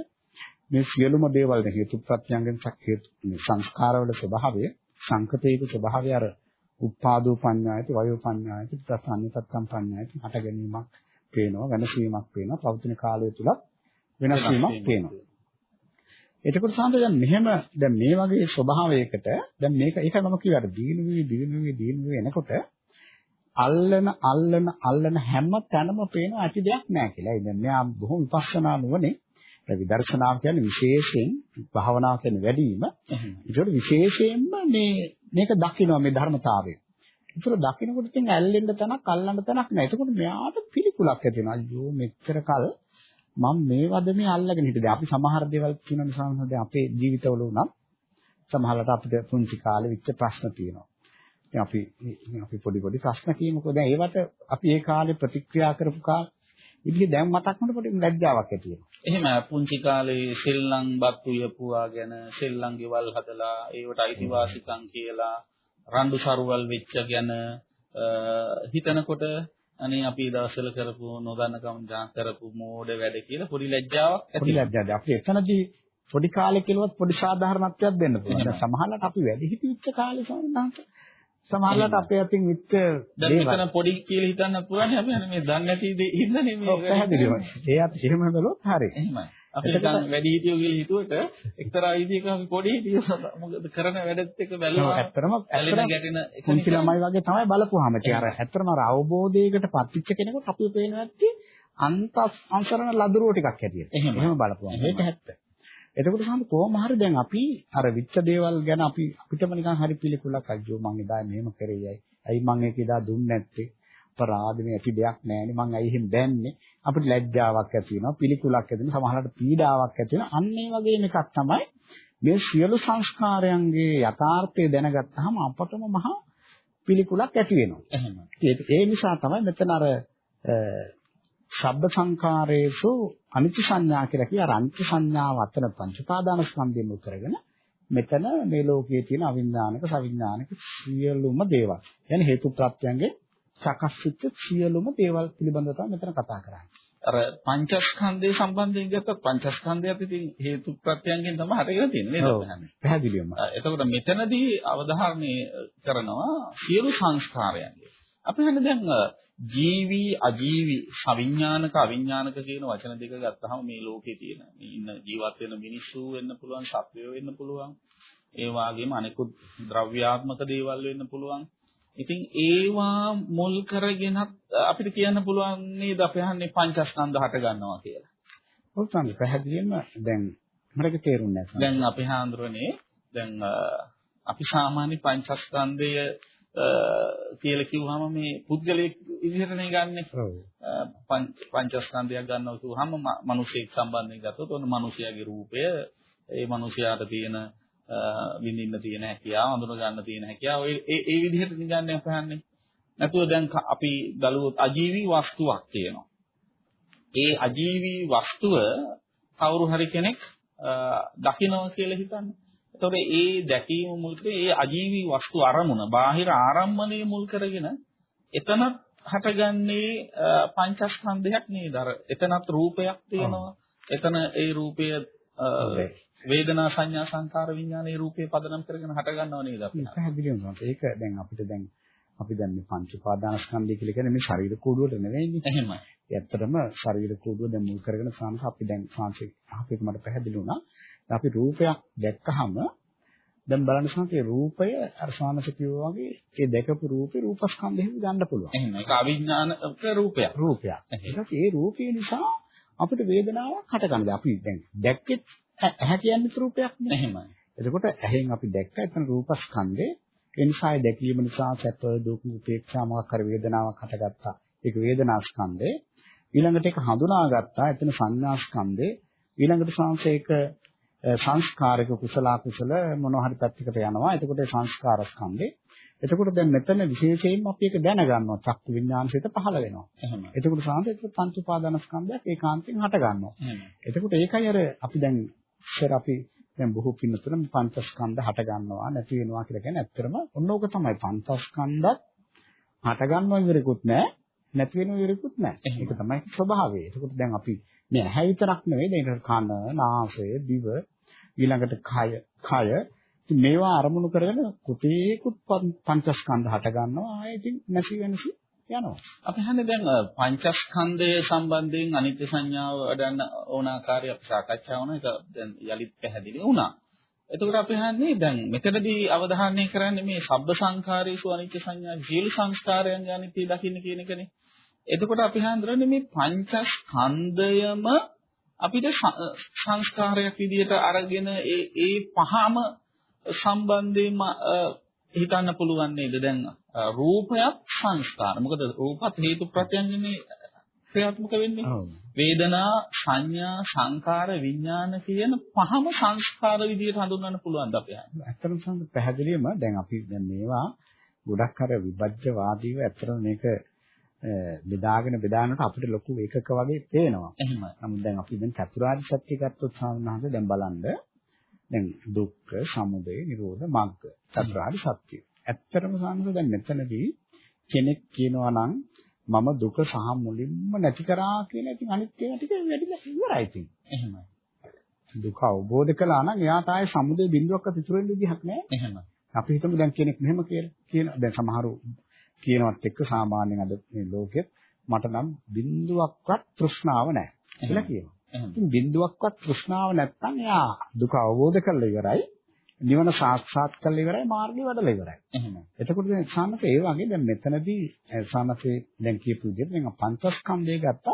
මේ සියලුම දේවල් හේතු ප්‍රත්‍යයන්ගෙන් සංස්කාරවල ස්වභාවය සංකතේක ස්වභාවය අර උපාදෝ පඤ්ඤායති වයෝ පඤ්ඤායති ප්‍රසන්නතත්තම් පඤ්ඤායති හට ගැනීමක් පේනවා වෙනසීමක් පේනවා පවතින කාලය තුල වෙනස් වීමක් පේනවා එතකොට සාන්ත දැන් මෙහෙම දැන් මේ වගේ ස්වභාවයකට දැන් මේක ඒකයි මම කියවර දීනු වී දීනු වී දීනු වී එනකොට අල්ලන අල්ලන අල්ලන හැම තැනම පේන ඇති දෙයක් නැහැ කියලා. ඒ දැන් මෙයා බොහොම විපස්සනා නුවණේ විදර්ශනාව කියන්නේ විශේෂයෙන් භාවනාව කියන්නේ වැඩිම. ඒකට විශේෂයෙන්ම මේ මේක දකිනවා මේ ධර්මතාවය. ඒතර දකිනකොට ඉතින් ඇල්ලෙන්න තැනක් අල්ලන්න තැනක් නැහැ. එතකොට මෙයාට පිළිකුලක් ඇති වෙනවා. අයියෝ මෙච්චර කල් මම මේ වද මේ අල්ලගෙන හිටියේ. අපි සමහර දේවල් කියන නිසා දැන් අපේ ජීවිතවල උනත් සමහරවිට අපිට පුංචි කාලේ විච්ච ප්‍රශ්න තියෙනවා. ඉතින් අපි අපි පොඩි පොඩි ප්‍රශ්න කියමුකෝ. දැන් ඒවට අපි ඒ කාලේ ප්‍රතික්‍රියා කරපු කාලේ ඉතින් දැන් මතක් වුණොත් පොඩි ලැජ්ජාවක් ඇති වෙනවා. එහෙම පුංචි කාලේ සෙල්ලම් බත් උයපුවා ගැන සෙල්ලම් ගෙවල් හදලා ඒවට අයිතිවාසිකම් කියලා රණ්ඩු සරුවල් වෙච්ච ගැන හිතනකොට අනේ අපි දවස්වල කරපු නොදන්නකම් කරපු මෝඩ වැඩ කියලා පොඩි ලැජ්ජාවක් ඇති පොඩි ලැජ්ජාවක්. අපි එතනදී පොඩි කාලේ කියලාවත් පොඩි සාධාරණත්වයක් දෙන්න පුළුවන්. දැන් සමහරවිට අපි වැඩි හිටිච්ච කාලේ සමහරවිට සමහරවිට අපේ අතින් විච්ච දැන් මෙතන පොඩි කියලා හිතන්න පුළුවන් අපි මේ දන්නේ නැති දේ හින්දානේ මේ පැහැදිලිව. ඒ අත් එහෙම බලුවොත් හරි. එහෙමයි. අපි නිකන් වැඩි හිටියෝ කියලා හිතුවට එක්තරා විදිහක අපි පොඩි හිටියෝ මොකද කරන වැඩත් එක්ක බැලුවා. ඇත්තටම ඇලෙන ගැටෙන එක කුංචි ළමයි වගේ තමයි බලපුවාම ඉතින් අර ඇත්තටම අර අවබෝධයකට පත්විච්ච කෙනෙකුට අපි පේන නැති අන්ත අංශරණ ලදරුව ටිකක් හැටියට. එහෙම. බලපුවාම ඒක ඇත්ත. එතකොට සම්පූර්ණ කොහොම හරි දැන් අපි අර විච්ච දේවල් ගැන අපි අපිටම නිකන් හරි පිළිකුලක් අජ්ජෝ මං එදා මෙහෙම කරේයයි. ඇයි මං ඒක එදා දුන්නේ නැත්තේ? අපරාධනේ ඇති දෙයක් නැහැනේ මං ඇයි එහෙම දැන්නේ? අපිට ලැජ්ජාවක් ඇති වෙනවා, පිළිකුලක් ඇති වෙනවා, සමහරවිට පීඩාවක් ඇති වෙනවා. අන්න ඒ වගේම එකක් තමයි මේ සියලු සංස්කාරයන්ගේ යථාර්ථය දැනගත්තාම අපටම මහා පිළිකුලක් ඇති වෙනවා. එහෙම. ඒ නිසා තමයි මෙතන අර ශබ්ද සංකාරයේසු අනිත්‍ය සංඥා කියලා කිය අර අනිත්‍ය සංඥාව අතන පංච උපාදාන ස්කන්ධයෙන් උ කරගෙන මෙතන මේ ලෝකයේ තියෙන අවිඥානික සවිඥානික සියලුම දේවල්. يعني හේතු ප්‍රත්‍යයන්ගේ සකස් වෙච්ච සියලුම දේවල් පිළිබඳව තමයි මෙතන කතා කරන්නේ. අර පංචස්කන්ධය සම්බන්ධයෙන් ගත්තොත් පංචස්කන්ධයත් ඉතින් හේතු ප්‍රත්‍යයන්ගෙන් තමයි හටගෙන තියෙන්නේ නේද? ඔව්. පැහැදිලිවම. එතකොට මෙතනදී අවධාරණය කරනවා සියලු සංස්කාරයන්ගේ. අපි හන්නේ දැන් ජීවි අජීවි සවිඥානික අවිඥානික කියන වචන දෙක ගත්තාම මේ ලෝකේ තියෙන මේ ඉන්න ජීවත් වෙන මිනිස්සු වෙන්න පුළුවන් සත්වයෝ වෙන්න පුළුවන් ඒ වගේම අනෙකුත් ද්‍රව්‍යාත්මක දේවල් වෙන්න පුළුවන් ඉතින් ඒවා මුල් කරගෙනත් අපිට කියන්න පුළුවන් නේද අපි අහන්නේ පංචස්කන්ධ හට ගන්නවා කියලා. ඔව් තමයි පැහැදිලිවම දැන් මට තේරුන්නේ නැහැ. දැන් අපි හාඳුරන්නේ දැන් අපි සාමාන්‍ය පංචස්කන්ධය කියලා කිව්වම මේ පුද්ගලයෙක් විදිහටනේ ගන්නෙ. ඔව්. අ, පංච පංචස්කන්ධයක් ගන්නවා කිව්වහම ම- මිනිසෙක් සම්බන්ධයෙන් ගත්තොත් ඔන්න මිනිසයාගේ රූපය ඒ මිනිසයාට තියෙන විඳින්න තියෙන හැකියාව, අඳුන ගන්න තියෙන හැකියාව ඒ ඒ- විදිහට නිගන්නේ අපහන්නේ. නැතුව දැන් අපි බලුවොත් අජීවී වස්තුවක් තියෙනවා. ඒ අජීවී වස්තුව කවුරු හරි කෙනෙක් දකිනවා කියලා හිතන්න. එතකොට ඒ දැකීම මුල් ඒ අජීවී වස්තු අරමුණ, බාහිර ආරම්මණය මුල් කරගෙන එතනත් හටගන්නේ පංචස්කන්ධයක් නේද? අර එතනත් රූපයක් තියෙනවා. එතන ඒ රූපය. වේදනා සංඥා සංකාර විඥානයේ රූපේ පදනම් කරගෙන හටගන්නව නේද අපි? පැහැදිලිවම. ඒක දැන් අපිට දැන් අපි දැන් මේ පංච උපාදානස්කන්ධය කියලා කියන්නේ මේ ශරීර කෝඩුවට නෙවෙයිනේ. එහෙමයි. ඇත්තටම ශරීර කෝඩුව දැන් මුල් කරගෙන සාංශ අපි දැන් සාංශේ අහපේක මට පැහැදිලි වුණා. අපි රූපයක් දැක්කහම දැන් බලන්න සාංශේ රූපය අර කිව්වා වගේ ඒ දැකපු රූපේ රූපස්කන්ධයෙන් ගන්න පුළුවන්. එහෙම. ඒක අවිඥානික රූපයක්. රූපයක්. ඊට ඒ රූපේ නිසා අපිට වේදනාවක් හටගන්නවා. අපි දැන් දැක්කෙත් ඇහැ කියන්නේ රූපයක් නේ. එහෙමයි. එතකොට ඇහෙන් අපි දැක්ක එතන රූපස්කන්ධේ ඒ නිසා දැකීම නිසා සැප දුක් උපේක්ෂා මොකක් හරි වේදනාවක් හටගත්තා. ඒක වේදනාස්කන්ධේ. ඊළඟට ඒක හඳුනාගත්තා. එතන සංඥාස්කන්ධේ. ඊළඟට සංසේක සංස්කාරක කුසල අකුසල මොනවා හරි පැත්තකට යනවා. එතකොට ඒ සංස්කාරස්කන්ධේ. එතකොට දැන් මෙතන විශේෂයෙන්ම අපි ඒක දැනගන්නවා. චක්කු විඥානසිත පහළ වෙනවා. එහෙමයි. එතකොට සාන්තේ පංච උපාදානස්කන්ධයක් ඒකාන්තයෙන් හට ගන්නවා. එතකොට ඒකයි අර අපි දැන් ඉස්සර අපි දැන් බොහෝ පින්නතුන පංචස්කන්ධ හට ගන්නවා නැති වෙනවා කියලා කියන්නේ ඇත්තටම ඔන්න ඕක තමයි පංචස්කන්ධත් හට ගන්නව ඉවරෙකුත් නැහැ නැති වෙනව ඉවරෙකුත් නැහැ. ඒක තමයි ස්වභාවය. එතකොට දැන් අපි මේ ඇහැ විතරක් නෙවෙයි දැන් කන, නාසය, දිව ඊළඟට කය, කය ඉතින් මේවා අරමුණු කරගෙන කුටේකුත් පංචස්කන්ධ හට ගන්නවා ආයෙ ඉතින් නැති වෙනසි යනවා. අපි හන්නේ දැන් අ, පංචස්කන්ධය සම්බන්ධයෙන් අනිත්‍ය සංඥාව වඩන්න ඕන ආකාරය අපි සාකච්ඡා වුණා. ඒක දැන් යලිත් පැහැදිලි වුණා. එතකොට අපි හන්නේ දැන් මෙතනදී අවධානය කරන්නේ මේ සබ්බ සංඛාරේසු අනිත්‍ය සංඥා ජීල සංස්කාරයන් අනිත්‍ය දකින්න කියන එකනේ. එතකොට අපි හඳුරන්නේ මේ පංචස්කන්ධයම අපිට ස- සංස්කාරයක් විදිහට අරගෙන ඒ ඒ පහම සම්බන්ධයෙන්ම අ, හිතන්න පුළුවන් නේද? දැන් රූපයක් සංස්කාර. මොකද රූපත් හේතු ප්‍රත්‍යංගනේ ක්‍රියාත්මක වෙන්නේ. වේදනා සංඥා සංකාර විඥාන කියන පහම සංස්කාර විදිහට හඳුන්වන්න පුළුවන් අපි ඇත්තටම සම්ප පැහැදිලිවම දැන් අපි දැන් මේවා ගොඩක් අර විභජ්‍යවාදීව ඇත්තටම මේක බෙදාගෙන බෙදානකොට අපිට ලොකු ඒකක වගේ පේනවා. එහෙමයි. නමුත් දැන් අපි දැන් චතුරාර්ය සත්‍ය ගත්තොත් සාමාන්‍යයෙන් දැන් බලන්න දැන් දුක්ඛ, සමුදය, නිරෝධ, මග්ග චතුරාර්ය සත්‍ය. ඇත්තටම සාමාන්‍යයෙන් දැන් මෙතනදී කෙනෙක් කියනවා නම් මම දුක සහ මුලින්ම නැති කරා කියන ඉතින් අනිත් ඒවා ටික වැඩිලා ඉවරයි ඉතින්. එහෙමයි දුක අවබෝධ කළා නම් එයාට ආයේ සමුදය බිඳුවක්වත් ඉතුරු වෙන්න විදිහක් නැහැ. එහෙමයි අපි හිතමු දැන් කෙනෙක් මෙහෙම කියලා කියන දැන් සමහරු කියනවත් එක්ක සාමාන්‍යයෙන් අද මේ ලෝකෙත් මට නම් බිඳුවක්වත් තෘෂ්ණාව නැහැ කියලා කියනවා. ඉතින් බිඳුවක්වත් තෘෂ්ණාව නැත්තම් එයා දුක අවබෝධ කරලා ඉවරයි. නිවන සාක්ෂාත් කරලා ඉවරයි මාර්ගය වඩලා ඉවරයි. එහෙම. එතකොට දැන් සාමක ඒ වගේ දැන් මෙතනදී සාමකේ දැන් කියපු විදිහට දැන් පංචස්කන්ධය ගත්තත්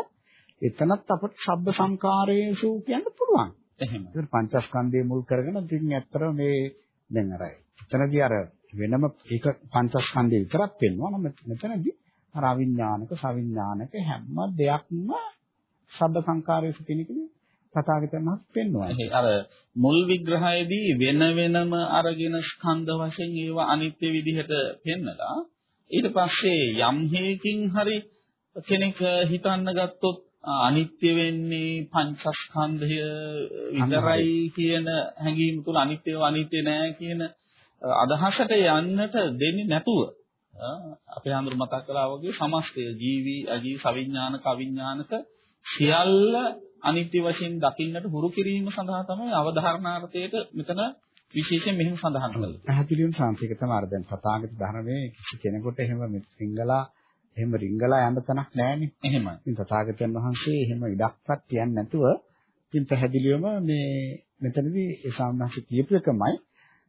එතනත් අපට ශබ්ද සංකාරයේසු කියන්න පුළුවන්. එහෙම. ඒක පංචස්කන්ධය මුල් කරගෙන ඉතින් ඇත්තට මේ දැන් අර එතනදී අර වෙනම ඒක පංචස්කන්ධය විතරක් පෙන්වනවා නම් මෙතනදී අර අවිඥානික සවිඥානික හැම දෙයක්ම ශබ්ද සංකාරයේසු එකනේ තථාගතයන් වහන්සේ පෙන්වනවා. එහේ අර මුල් විග්‍රහයේදී වෙන වෙනම අරගෙන ස්කන්ධ වශයෙන් ඒවා අනිත්‍ය විදිහට පෙන්නලා ඊට පස්සේ යම් හේකින් හරි කෙනෙක් හිතන්න ගත්තොත් අනිත්‍ය වෙන්නේ පංචස්කන්ධය විතරයි කියන හැඟීම තුල අනිත්‍යව අනිත්‍ය නෑ කියන අදහසට යන්නට දෙන්නේ නැතුව අපේ හඳුර මතක් කළා වගේ සමස්තය ජීවි අජීවි සවිඥානික අවිඥානික සියල්ල අනිත්‍ය වශයෙන් දකින්නට හුරු කිරීම සඳහා තමයි අවධාරණාර්ථයට මෙතන විශේෂයෙන් මෙහෙම සඳහන් කළේ. පැහැදිලිවම සාන්තික තමයි අර දැන් තථාගත ධර්මයේ කිසි කෙනෙකුට එහෙම රිංගලා එහෙම රිංගලා යන්න තැනක් නැහැනේ. එහෙමයි. ඉතින් තථාගතයන් වහන්සේ එහෙම ඉඩක්වත් කියන්නේ නැතුව ඉතින් පැහැදිලිවම මේ මෙතනදී ඒ සාමනාශ කියපු එකමයි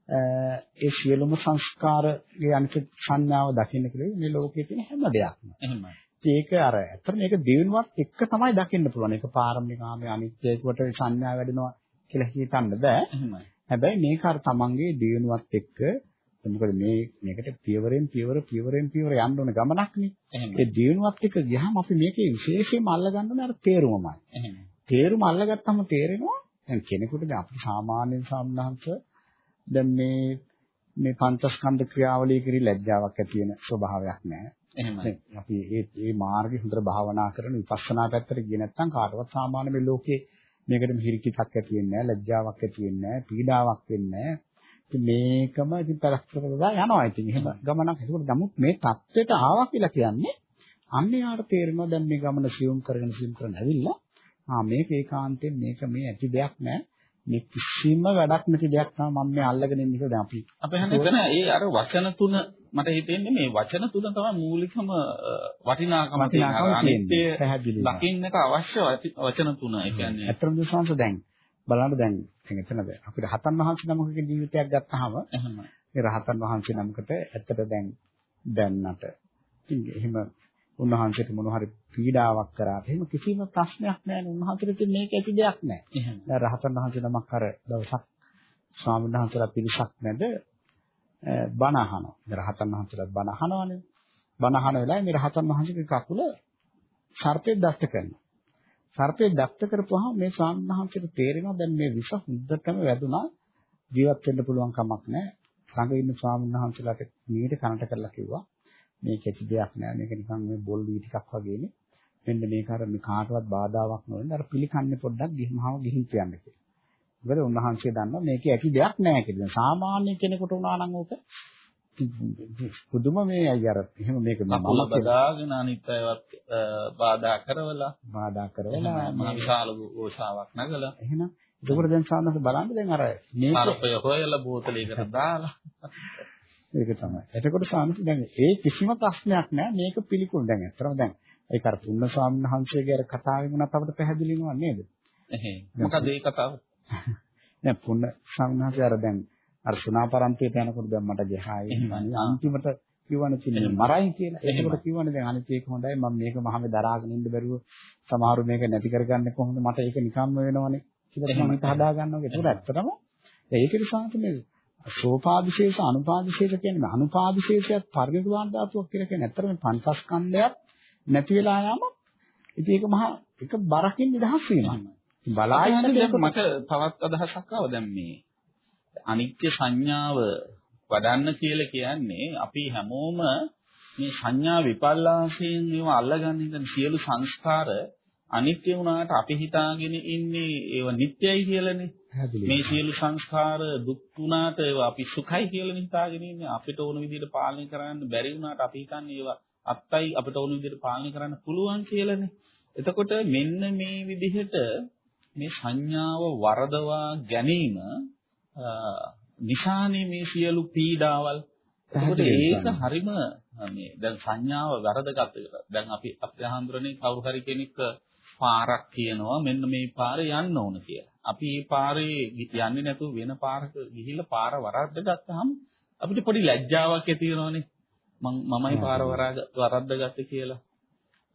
ඒ සියලුම සංස්කාරයේ අනිත් සංඥාව දකින්න කියලා මේ ලෝකයේ තියෙන හැම දෙයක්ම. එහෙමයි. ඒක අර ඇත්තට මේක දිනුවත් එක්ක තමයි දකින්න පුළුවන්. ඒක පාරමිකාමයේ අනිත්‍යයකට සංඥා වැඩෙනවා කියලා හිතන්න බෑ. හැබැයි මේක අර තමන්ගේ දිනුවත් එක්ක මොකද මේ මේකට පියවරෙන් පියවර පියවරෙන් පියවර යන්න ඕන ගමනක් නේ. ඒ දිනුවත් එක්ක ගියාම අපි මේකේ විශේෂයෙන්ම අල්ලගන්න ඕනේ අර තේරුමමයි. තේරුම අල්ලගත්තම තේරෙනවා දැන් කෙනෙකුට දැන් අපි සාමාන්‍යයෙන් සම්හංශ දැන් මේ මේ පංචස්කන්ධ ක්‍රියාවලිය කිරි ලැජ්ජාවක් ඇති වෙන ස්වභාවයක් නැහැ. එහෙමයි. අපි මේ මේ මාර්ගය හොඳට භාවනා කරන විපස්සනා පැත්තට ගියේ නැත්නම් කාටවත් සාමාන්‍ය මේ ලෝකේ මේකට හිරිකිතක් ඇති වෙන්නේ නැහැ, ලැජ්ජාවක් ඇති වෙන්නේ නැහැ, පීඩාවක් වෙන්නේ නැහැ. ඉතින් මේකම ඉතින් පැලක්කරලා යනවා. ඉතින් එහෙම ගමනක්. ඒකෝට නමුත් මේ தත්වෙට ආවා කියලා කියන්නේ අන්න යාට තේරෙනවා දැන් මේ ගමන සියුම් කරගෙන සියුම් කරගෙන ඇවිල්ලා ආ මේක ඒකාන්තයෙන් මේක මේ ඇති දෙයක් නෑ මේ කිසිම වැඩක් නැති දෙයක් තමයි මම මේ අල්ලගෙන ඉන්නේ කියලා දැන් අපි අපේ හන්දෙතන ඒ අර වචන තුන මට හිතෙන්නේ මේ වචන තුන තමයි මූලිකම වටිනාකම තියෙන. දකින්නට අවශ්‍ය වච- වචන තුන. ඒ කියන්නේ ඇත්තටම දුසංශ දැන් බලන්න දැන් දැන් එතනද අපිට රහතන් වහන්සේ නමකගේ ජීවිතයක් ගත්තාම. ඒ රහතන් වහන්සේ නමකට ඇත්තට දැන් දැන්නට එහෙම උන්වහන්සේට මොන හරි පීඩාවක් කරාට එහෙම කිසිම ප්‍රශ්නයක් නැහැ නේ උන්වහන්සේට මේක ඇති දෙයක් නැහැ. දැන් රහතන් වහන්සේ නමක් අර දවසක් ස්වාමීන් වහන්සේලා පිරිසක් නැද බණ අහනවා. දැන් රහතන් වහන්සේලාත් බණ අහනවානේ. බණ අහන වෙලාවේ මේ රහතන් වහන්සේගේ කකුල සර්පේ දෂ්ට කරනවා. සර්පේ දෂ්ට කරපුවාම මේ ස්වාමීන් වහන්සේට තේරෙනවා දැන් මේ විෂ හුද්දටම වැදුනා ජීවත් වෙන්න පුළුවන් කමක් නැහැ. ළඟ ඉන්න ස්වාමීන් වහන්සේලාට මීට කනට කරලා කිව්වා මේක ඇති දෙයක් නෑ මේක නිකන් මේ බොල් වී ටිකක් වගේනේ. මෙන්න මේක අර මේ කාටවත් බාධාවක් නොවෙන්න අර පිළිකන්නේ පොඩ්ඩක් ගිහිමහම ගිහින් කියන්න කියලා. ඉතින් උන්වහන්සේ දන්නවා මේක ඇති දෙයක් නෑ කියලා. සාමාන්‍ය කෙනෙකුට වුණා නම් ඕක පුදුම මේ අය අර එහෙම මේක මම බදාගෙන අනිත් අයවත් බාධා කරවලා බාධා කරවලා මහ විශාල ගෝසාවක් නැගලා එහෙනම් ඒකෝර දැන් සාමාන්‍යයෙන් බලන්න දැන් අර මේක සර්පය හොයලා බෝතලයකට දාලා ඒක තමයි. එතකොට සාමිති දැන් ඒ කිසිම ප්‍රශ්නයක් නෑ මේක පිළිකුල් දැන් ඇත්තටම දැන් ඒක අර පුන්න ස්වාමීන් වහන්සේගේ අර කතාවෙන් උනත් අපිට පැහැදිලි වෙනවා නේද? එහෙ මොකද ඒ කතාව [laughs] දැන් ස්වාමීන් වහන්සේ අර දැන් අර සුණාපරන්තියට යනකොට දැන් මට ගහයි එහෙමයි. අන්තිමට කිව්වනේ තින්නේ මරයි කියලා. ඒකට කිව්වනේ දැන් අනිත් ඒක හොඳයි මම මේක මහමෙ දරාගෙන ඉන්න බැරුව සමහරු මේක නැති කරගන්නේ කොහොමද මට ඒක නිකම්ම වෙනවනේ කියලා. මම හිත හදා ගන්නවා. ඒක ඇත්තටම ඒක නිසා තමයි සෝපාදිශේෂ අනුපාදිශේෂ කියන්නේ අනුපාදිශේෂයත් පරිණිරවාණ ධාතුවක් කියලා කියන්නේ ඇත්තටම පංචස්කන්ධයත් නැති වෙලා යාම ඉතින් ඒක මහා එක බරකින් නිදහස් වීමක්. බලා ඉන්න මට තවත් අදහසක් ආවා. දැන් මේ අනිත්‍ය සංඥාව වඩන්න කියලා කියන්නේ අපි හැමෝම මේ සංඥා විපල්ලාසයෙන් ඒවා අල්ලගන්න ඉඳන් සියලු සංස්කාර අනිත්‍ය වුණාට අපි හිතාගෙන ඉන්නේ ඒව නිට්ටයයි කියලානේ. මේ සියලු සංස්කාර දුක් වුණාට ඒවා අපි සුඛයි කියලා හිතාගෙන ඉන්නේ. අපිට ඕන විදිහට පාලනය කරන්න බැරි වුණාට අපි හිතන්නේ ඒවා අත්තයි අපිට ඕන විදිහට පාලනය කරන්න පුළුවන් කියලානේ. එතකොට මෙන්න මේ විදිහට මේ සංඥාව වරදවා ගැනීම අ, නිශානේ මේ සියලු පීඩාවල් එතකොට ඒක. හරිම මේ දැන් සංඥාව වරදගත්. දැන් අපි අපේ හඳුරන්නේ කවුරු හරි කෙනෙක් පාරක් කියනවා මෙන්න මේ පාරේ යන්න ඕන කියලා. අපි මේ පාරේ යන්නේ නැතුව වෙන පාරක ගිහිල්ලා පාර වරද්ද ගත්තාම අපිට පොඩි ලැජ්ජාවක් ඇති වෙනවනේ. මම මමයි පාර වරද්ද ගත්තේ කියලා.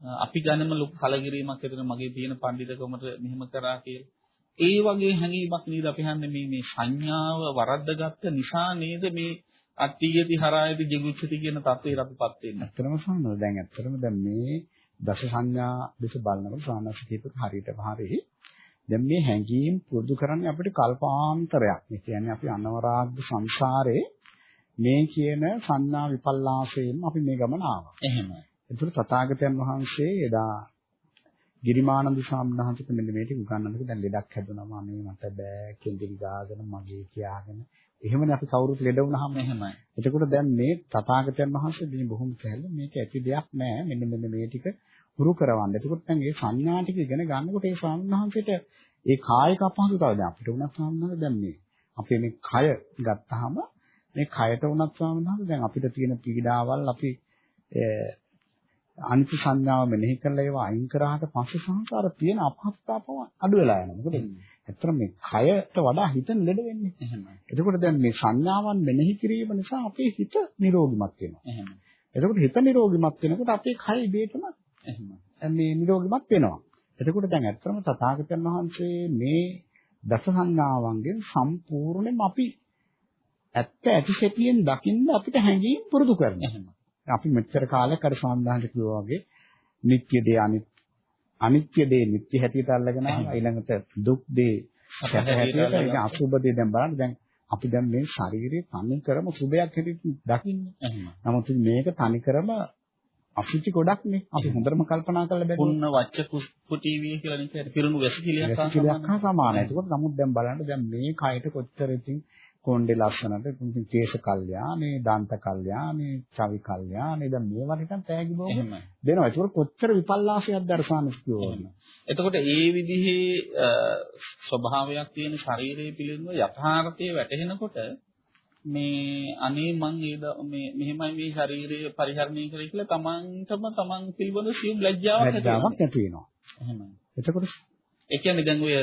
අපි ගන්නම ලොකු කලකිරීමක් ඇතිවෙන මගේ තියෙන පඬිතකමට මෙහෙම කරා කියලා. ඒ වගේ හැඟීමක් නේද අපි හන්නේ මේ මේ සංඥාව වරද්දගත්ත නිසා නේද මේ අට්ටියති හරායති ජිගුච්ඡති කියන තත්ත්වයට අපිපත් වෙන්නේ. ඇත්තම සානෝ දැන් ඇත්තටම දැන් මේ දස සංඥා දෙස බලනකොට සානස් කීපක හරියට හරියි. දැන් මේ හැඟීම් පුරුදු කරන්නේ අපිට කල්පාන්තරයක්. ඒ කියන්නේ අපි අනවරාග්ද සංසාරේ මේ කියන සංඥා විපල්ලාසයෙන් අපි මේ ගමන ආවා. එහෙමයි. ඒතර තථාගතයන් වහන්සේ එදා ගිරිමානන්ද සාමණේරහන්සේට මෙන්න මේ ටික උගන්වන්නකොට දැන් ලෙඩක් හැදුනම මේ මට බෑ කෙන්දිරි ගාගෙන මගේ කියාගෙන එහෙමනේ අපි කවුරුත් ලෙඩ වුණාම එහෙමයි. එතකොට දැන් මේ තථාගතයන් වහන්සේ මේ බොහොම සැහැල්ලු මේක ඇති දෙයක් නෑ මෙන්න මෙන්න මේ ටික හුරු කරවන්න. එතකොට දැන් මේ සංඥා ටික ඉගෙන ගන්නකොට ඒ ස්වාමීන් වහන්සේට ඒ කායික අපහසුතාව දැන් අපිට උනත් ස්වාමීන් දැන් මේ අපේ මේ කය ගත්තාම මේ කයට උනත් ස්වාමීන් වහන්සේ දැන් අපිට තියෙන පීඩාවල් අපි අනිත්‍ය සංඥාව මෙනෙහි කරලා ඒවා අයින් කරාට පස්සේ සංසාර තියෙන අපහසුතාවම අඩු වෙලා යනවා. මොකද ඇත්තට මේ කයට වඩා හිතෙන් ලෙඩ වෙන්නේ. එහෙමයි. එතකොට දැන් මේ සංඥාවන් මෙනෙහි කිරීම නිසා අපේ හිත නිරෝගිමත් වෙනවා. එහෙමයි. එතකොට හිත නිරෝගිමත් වෙනකොට අපේ කය ඉබේටම එහෙමයි. මේ නිරෝගිමත් වෙනවා. එතකොට දැන් ඇත්තටම තථාගතයන් වහන්සේ මේ දස සංඥාවන්ගෙන් සම්පූර්ණයෙන්ම අපි ඇත්ත ඇති සැටියෙන් දකින්න අපිට හැඟීම් පුරුදු කරනවා. අපි මෙච්චර කාලයක් අර සම්දාහට කිව්වා වගේ නිත්‍ය දේ අනිත් අනිත්‍ය දේ නිත්‍ය හැටියට අල්ලගෙන ඊළඟට දුක් දේ සැප හැටියට ඒක අසුබ දේ දැන් බලන්න දැන් අපි දැන් මේ ශරීරයේ තනි කරම සුබයක් හැටියට දකින්නේ. නමුත් මේක තනි කරම අසුචි ගොඩක් නේ. අපි හොඳටම කල්පනා කරලා බැලුවොත් පුන්න වච්ච කුටීවිය කියලා නේ කියන්නේ පිරුණු වැසිකිලියක් හා. සමානයි. ඒකත් නමුත් දැන් බලන්න දැන් මේ කයට කොච්චර ඉතින් කොණ්ඩේ ලස්සනට කේශ කල්යාණේ, දන්ත කල්යාණේ, චවි කල්යාණේ දැන් මේවා නිකන් තෑගි එහෙමයි. දෙනවා. ඒක කොච්චර විපල්ලාසයක්ද අර සානස්කියෝනේ. එතකොට ඒ විදිහේ ස්වභාවයක් තියෙන ශරීරයේ පිළිබඳව යථාර්ථයේ වැටහෙනකොට මේ අනේ මං ඒ මේ මෙහෙමයි මේ ශරීරය පරිහරණය කරේ කියලා තමන්ටම තමන් පිළිබඳව සියුම් ලැජ්ජාවක් ඇති වෙනවා. එහෙමයි. එතකොට ඒ කියන්නේ දැන් ඔය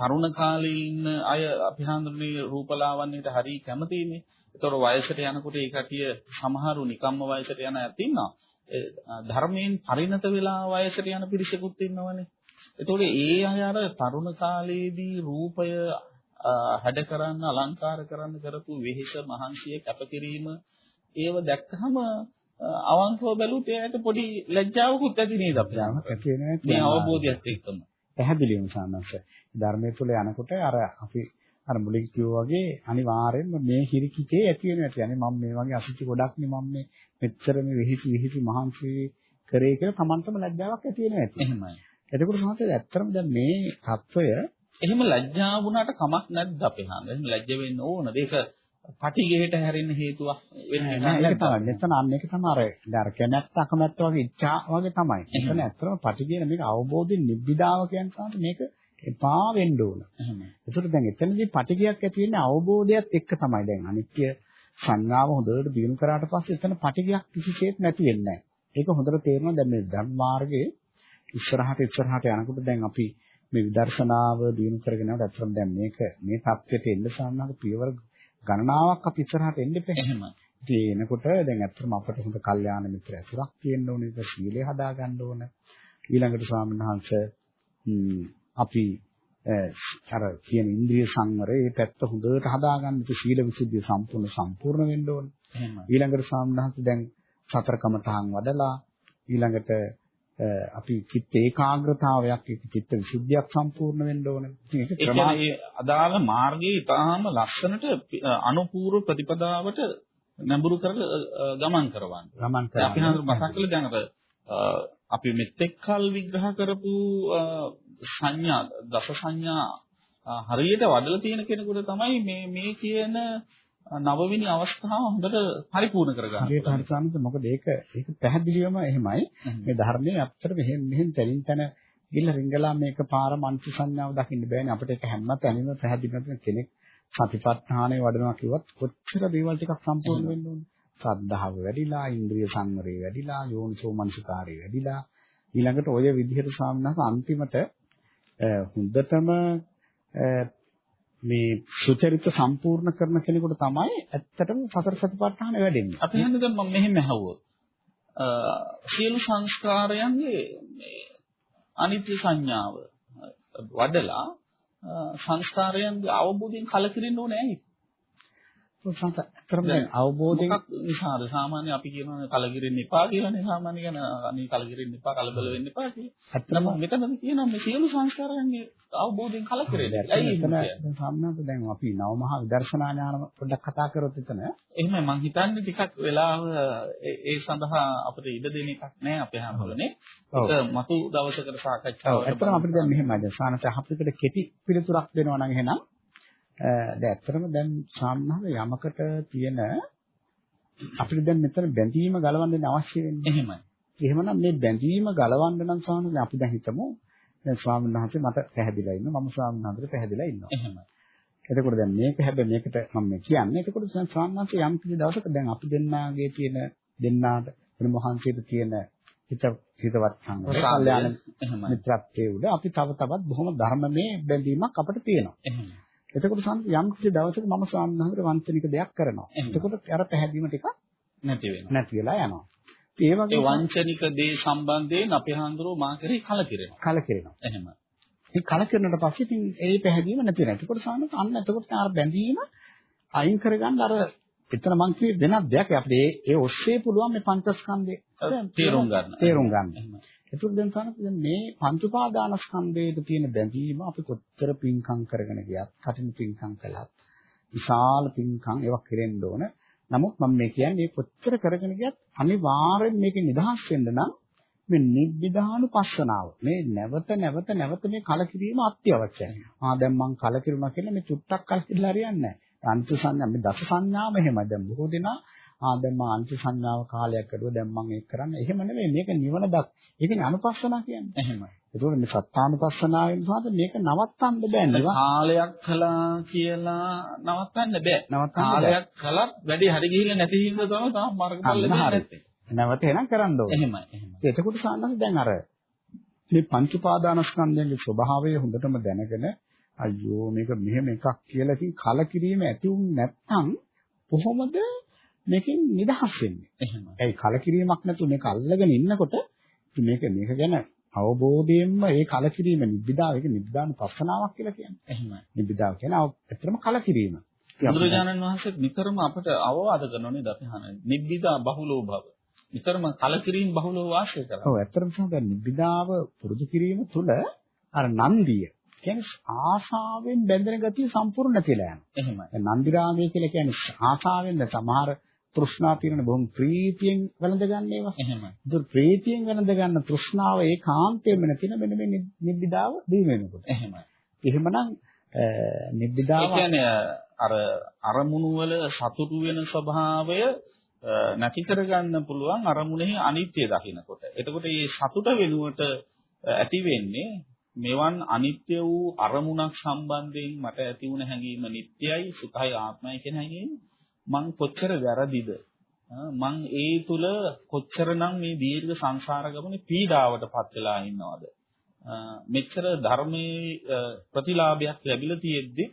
තරුණ කාලේ ඉන්න අය අපි හඳුනන්නේ රූපලාවන්‍යයට හරි කැමතිනේ. ඒතකොට වයසට යනකොට ඒ කටිය සමහරු නිකම්ම වයසට යන අයත් ඉන්නවා. ධර්මයෙන් පරිණත වෙලා වයසට යන පිරිසකුත් ඉන්නවනේ. ඒතකොට ඒ අය අර තරුණ කාලයේදී රූපය හැඩ කරන්න අලංකාර කරන්න කරපු වෙහෙස මහන්සිය කැපකිරීම ඒව දැක්කහම අවංකව බැලුවොත් එයාට පොඩි ලැජ්ජාවකුත් ඇති නේද අපිට? ඇති වෙනවා. මේ අවබෝධයත් එක්කම. පැහැදිලි වෙනවා සානංශ. ධර්මයේ තුල යනකොට අර අපි අර මුලින් කිව්වා වගේ අනිවාර්යයෙන්ම මේ හිරිකිතේ ඇති වෙනවා කියන්නේ මම මේ වගේ අසුචි ගොඩක්නේ මම මේ මෙච්චර මේ විහිසි විහිසි මහන්සි කරේ කියලා Tamanටම ලැජ්ජාවක් ඇති වෙනවා ඇති. එහෙමයි. එතකොට සානංශ ඇත්තටම දැන් මේ தত্ত্বය එහෙම ලැජ්ජා වුණාට කමක් නැද්ද අපේ හාන්ද? එහෙම ලැජ්ජ වෙන්න ඕනද? ඒක පටිඝයට හැරෙන්න හේතුවක් වෙන්නේ නෑ ඒක නැහැ. තමයි. මෙතන අන්න ඒක තමයි අර දැන් කැමැත්ත අකමැත්ත වගේ ඉච්ඡා වගේ තමයි. එතන ඇත්තටම පටිගියන මේක අවබෝධයෙන් නිබ්බිදාව කියන කාට මේක එපා වෙන්න ඕන. එහෙමයි. ඒකට දැන් එතනදී පටිගියක් ඇති වෙන්නේ අවබෝධයත් එක්ක තමයි. දැන් අනිත්‍ය සංඥාව හොඳට දිනු කරාට පස්සේ එතන පටිගියක් කිසිසේත් නැති වෙන්නේ නැහැ. ඒක හොඳට තේරෙනවා දැන් මේ ධර්ම මාර්ගයේ ඉස්සරහට ඉස්සරහට යනකොට දැන් අපි මේ විදර්ශනාව දිනු කරගෙන යනකොට ඇත්තටම දැන් මේක මේ தත්ත්වයට එන්න සාමාන්‍ය පියවර ගණනාවක් අපි ඉස්සරහට එන්න ඉපේ. එහෙමයි. ඉතින් එනකොට දැන් ඇත්තටම අපට හොඳ කල්යාණ මිත්‍ර ඇසුරක් තියෙන්න ඕනේ. ඒක සීලය හදා ගන්න ඕන. ඊළඟට ස්වාමීන් වහන්සේ අපි අර කියන ඉන්ද්‍රිය සංවරය ඒ පැත්ත හොඳට හදාගන්න ඉතින් සීල විසුද්ධිය සම්පූර්ණ සම්පූර්ණ වෙන්න ඕනේ. ඊළඟට ස්වාමීන් වහන්සේ දැන් සතරකම තහන් වඩලා ඊළඟට අපි චිත්ත ඒකාග්‍රතාවයක් චිත්ත විසුද්ධියක් සම්පූර්ණ වෙන්න ඕනේ. ඒක ඒ ක්‍රමා කියන්නේ ඒ අදාළ මාර්ගයේ ඊටාම ලස්සනට අනුපූර්ව ප්‍රතිපදාවට නැඹුරු කරලා ගමන් කරවන්න. ගමන් දැන් අපි හඳුර කරනවා. මතක් කළේ දැන් අපි මෙතෙක් කල් විග්‍රහ කරපු සංඥා දස සංඥා හරියට වඩලා තියෙන කෙනෙකුට තමයි මේ මේ කියන නවවෙනි අවස්ථාව හොඳට පරිපූර්ණ කරගන්න. හරියට හරි සාමිත මොකද ඒක ඒක පැහැදිලිවම එහෙමයි. මේ ධර්මයේ ඇත්තට මෙහෙම මෙහෙම තැලින් තැන ගිල්ල රිංගලා මේක පාර මන්ත්‍ර සංඥාව දකින්න බෑනේ. අපිට ඒක හැම තැනින්ම පැහැදිලි නැත්නම් කෙනෙක් සතිපට්ඨානය වඩනවා කිව්වත් කොච්චර දේවල් ටිකක් සම්පූර්ණ වෙන්න ඕනේ? ශ්‍රද්ධාව වැඩිලා ඉන්ද්‍රිය සංවරය වැඩිලා යෝනිසෝ මනසිකාරය වැඩිලා. ඊළඟට ඔය විදිහට ස්වාමීන් වහන්සේ අන්තිමට හොඳටම මේ සුචරිත සම්පූර්ණ කරන කෙනෙකුට තමයි ඇත්තටම සතර සතිපට්ඨාන වැඩෙන්නේ. අපි හන්නේ දැන් මම මෙහෙම ඇහුවොත් සියලු සංස්කාරයන්ගේ අනිත්‍ය සංඥාව වඩලා සංස්කාරයන්ගේ අවබෝධයෙන් කලකිරෙන්න ඕනේ ඇයි? සංස්කාරතරම දැන් අවබෝධයෙන් නිසාද සාමාන්‍ය අපි කියනවා කලකිරෙන්න එපා කියලානේ සාමාන්‍ය කියන අනේ කලකිරෙන්න එපා කලබල වෙන්න එපා කියලා. ඇත්තම මෙතනද කියනවා මේ සියලු සංස්කාරයන්ගේ අවබෝධයෙන් කලකිරෙන්නේ. ඇයි එතන සම්මත දැන් අපි නවමහා විදර්ශනා ඥාන පොඩ්ඩක් කතා කරොත් එතන එහෙමයි මම හිතන්නේ ටිකක් වෙලාව ඒ සඳහා අපිට ඉඩ දෙන එකක් නෑ අපේ හැමෝලනේ. ඒක මතු දවසකට සාකච්ඡාවට. ඇත්තටම අපිට දැන් මෙහෙමයි සානත අපිට කෙටි පිළිතුරක් දෙනවා නම් එහෙනම් දැන් ඇත්තටම දැන් සාමනහල යමකට තියෙන අපිට දැන් මෙතන බැඳීම ගලවන්න දෙන්න අවශ්‍ය වෙන්නේ. එහෙමයි. එහෙමනම් මේ බැඳීම ගලවන්න නම් සාමනහල අපි දැන් හිතමු දැන් ස්වාමීන් වහන්සේ මට පැහැදිලා ඉන්නවා මම ස්වාමීන් වහන්සේට පැහැදිලා ඉන්නවා. එහෙමයි. එතකොට දැන් මේක හැබැයි මේකට මම මේ කියන්නේ. එතකොට ස්වාමීන් වහන්සේ යම් කිසි දවසක දැන් අපි දෙන්නාගේ තියෙන දෙන්නාට වෙන මහන්සියට තියෙන හිත හිතවත් සංගය මිත්‍රත්වයේ උඩ අපි තව තවත් බොහොම ධර්මමේ බැඳීමක් අපිට තියෙනවා. එහෙමයි. එතකොට යම් කිසි දවසක මම ස්වාමීන් වහන්සේට වංචනික දෙයක් කරනවා. එතකොට අර පැහැදීම ටික නැති වෙනවා. නැති වෙලා යනවා. ඒ වගේ වංචනික දේ සම්බන්ධයෙන් අපේ හඳුරෝ මා කරේ කලකිරෙනවා. කලකිරෙනවා. එහෙම. මේ කලකිරනට පස්සේ ඉතින් ඒ පැහැදීම නැති වෙනවා. එතකොට සාමාන්‍යයෙන් අන්න එතකොට අර බැඳීම අයින් කරගන්න අර එතන මං කියේ වෙනත් දෙයක් අපිට ඒ ඒ ඔස්සේ පුළුවන් මේ පංචස්කන්ධේ තේරුම් ගන්න. තේරුම් ගන්න. එතකොට දැන් සාමාන්‍යයෙන් මේ පංච උපාදානස්කන්ධයේ තියෙන බැඳීම අපි කොච්චර පින්කම් කරගෙන ගියත්, කටින් පින්කම් කළත්, විශාල පින්කම් ඒවා කෙරෙන්න ඕන. නමුත් මම මේ කියන්නේ කොච්චර කරගෙන ගියත් අනිවාර්යෙන් මේකේ නිදහස් වෙන්න නම් මේ නිබ්බිදානුපස්සනාව මේ නැවත නැවත නැවත මේ කලකිරීම අත්‍යවශ්‍යයි. ආ දැන් මං කලකිරුණා කියලා මේ චුට්ටක් කලකිරලා හරියන්නේ නැහැ. අන්තු සංඥා මේ දස සංඥාම එහෙමයි. දැන් බොහෝ දෙනා ආ දැන් මම අන්තු සංඥාව කාලයක් අඩුව දැන් මම ඒක කරන්න. එහෙම නෙමෙයි මේක නිවන දක්. ඒකනේ අනුපස්සනා කියන්නේ. එහෙමයි. ඒකෝර මේ සත්‍යානුපස්සනාවෙන් සාද මේක නවත්තන්න බෑ නේද? කාලයක් කළා කියලා නවත්තන්න බෑ. නවත්තන්න කාලයක් කළත් වැඩි හරි ගිහිල්ලා නැති හින්දා තමයි තාම මාර්ගඵල ලැබෙන්නේ. නැවත එනම් කරන්න ඕනේ. එහෙමයි. එහෙමයි. එතකොට සාන්නස් දැන් අර මේ පංච උපාදානස්කන්ධයේ ස්වභාවය හොඳටම දැනගෙන අයියෝ මේක මෙහෙම එකක් කියලා ඉතින් කලකිරීම ඇති වුනේ නැත්නම් කොහොමද මේකෙන් නිදහස් වෙන්නේ? එහෙමයි. ඒ කලකිරීමක් නැතුව මේක අල්ලගෙන ඉන්නකොට මේක මේක ගැන අවබෝධයෙන්ම ඒ කලකිරීම නිබ්බිදාව ඒක නිබ්බිදාන පස්සනාවක් කියලා කියන්නේ. එහෙමයි. නිබ්බිදාව කියන්නේ ඇත්තටම කලකිරීම. බුදුරජාණන් වහන්සේ නිතරම අපට අවවාද කරනවා නේද අපි අහන්නේ නිබ්බිදා බහුලෝ භව. නිතරම කලකිරීම බහුලව වාසය කරනවා. ඔව් ඇත්තටම තමයි නිබ්බිදාව පුරුදු කිරීම තුළ අර නන්දිය කියන්නේ ආශාවෙන් බැඳෙන ගතිය සම්පූර්ණ නැතිලා යනවා. එහෙමයි. නන්දි රාගය කියලා කියන්නේ ආශාවෙන් සමහර තෘෂ්ණා තියෙන බොහොම ප්‍රීතියෙන් වැළඳ ගන්න ඒවා. එහෙමයි. ඒක ප්‍රීතියෙන් වැළඳ ගන්න තෘෂ්ණාව ඒකාන්තයෙන්ම නැතින මෙන්න මේ නිබ්බිදාව දී වෙනකොට. එහෙමයි. එහෙමනම් නිබ්බිදාව කියන්නේ අර අරමුණු වල සතුටු වෙන ස්වභාවය නැති කරගන්න පුළුවන් අරමුණෙහි අනිත්‍ය දකිනකොට. එතකොට මේ සතුට වෙනුවට ඇති වෙන්නේ මෙවන් අනිත්‍ය වූ අරමුණක් සම්බන්ධයෙන් මට ඇති වුණ හැඟීම නිට්ටයයි සුඛයි ආත්මයි කියන හැඟීම මං කොච්චර වැරදිද? මං ඒ තුල කොච්චරනම් මේ දීර්ඝ සංසාර ගමනේ පීඩාවටපත් වෙලා ඉන්නවද? මෙච්චර ධර්මයේ ප්‍රතිලාභයක් ලැබිලා තියෙද්දි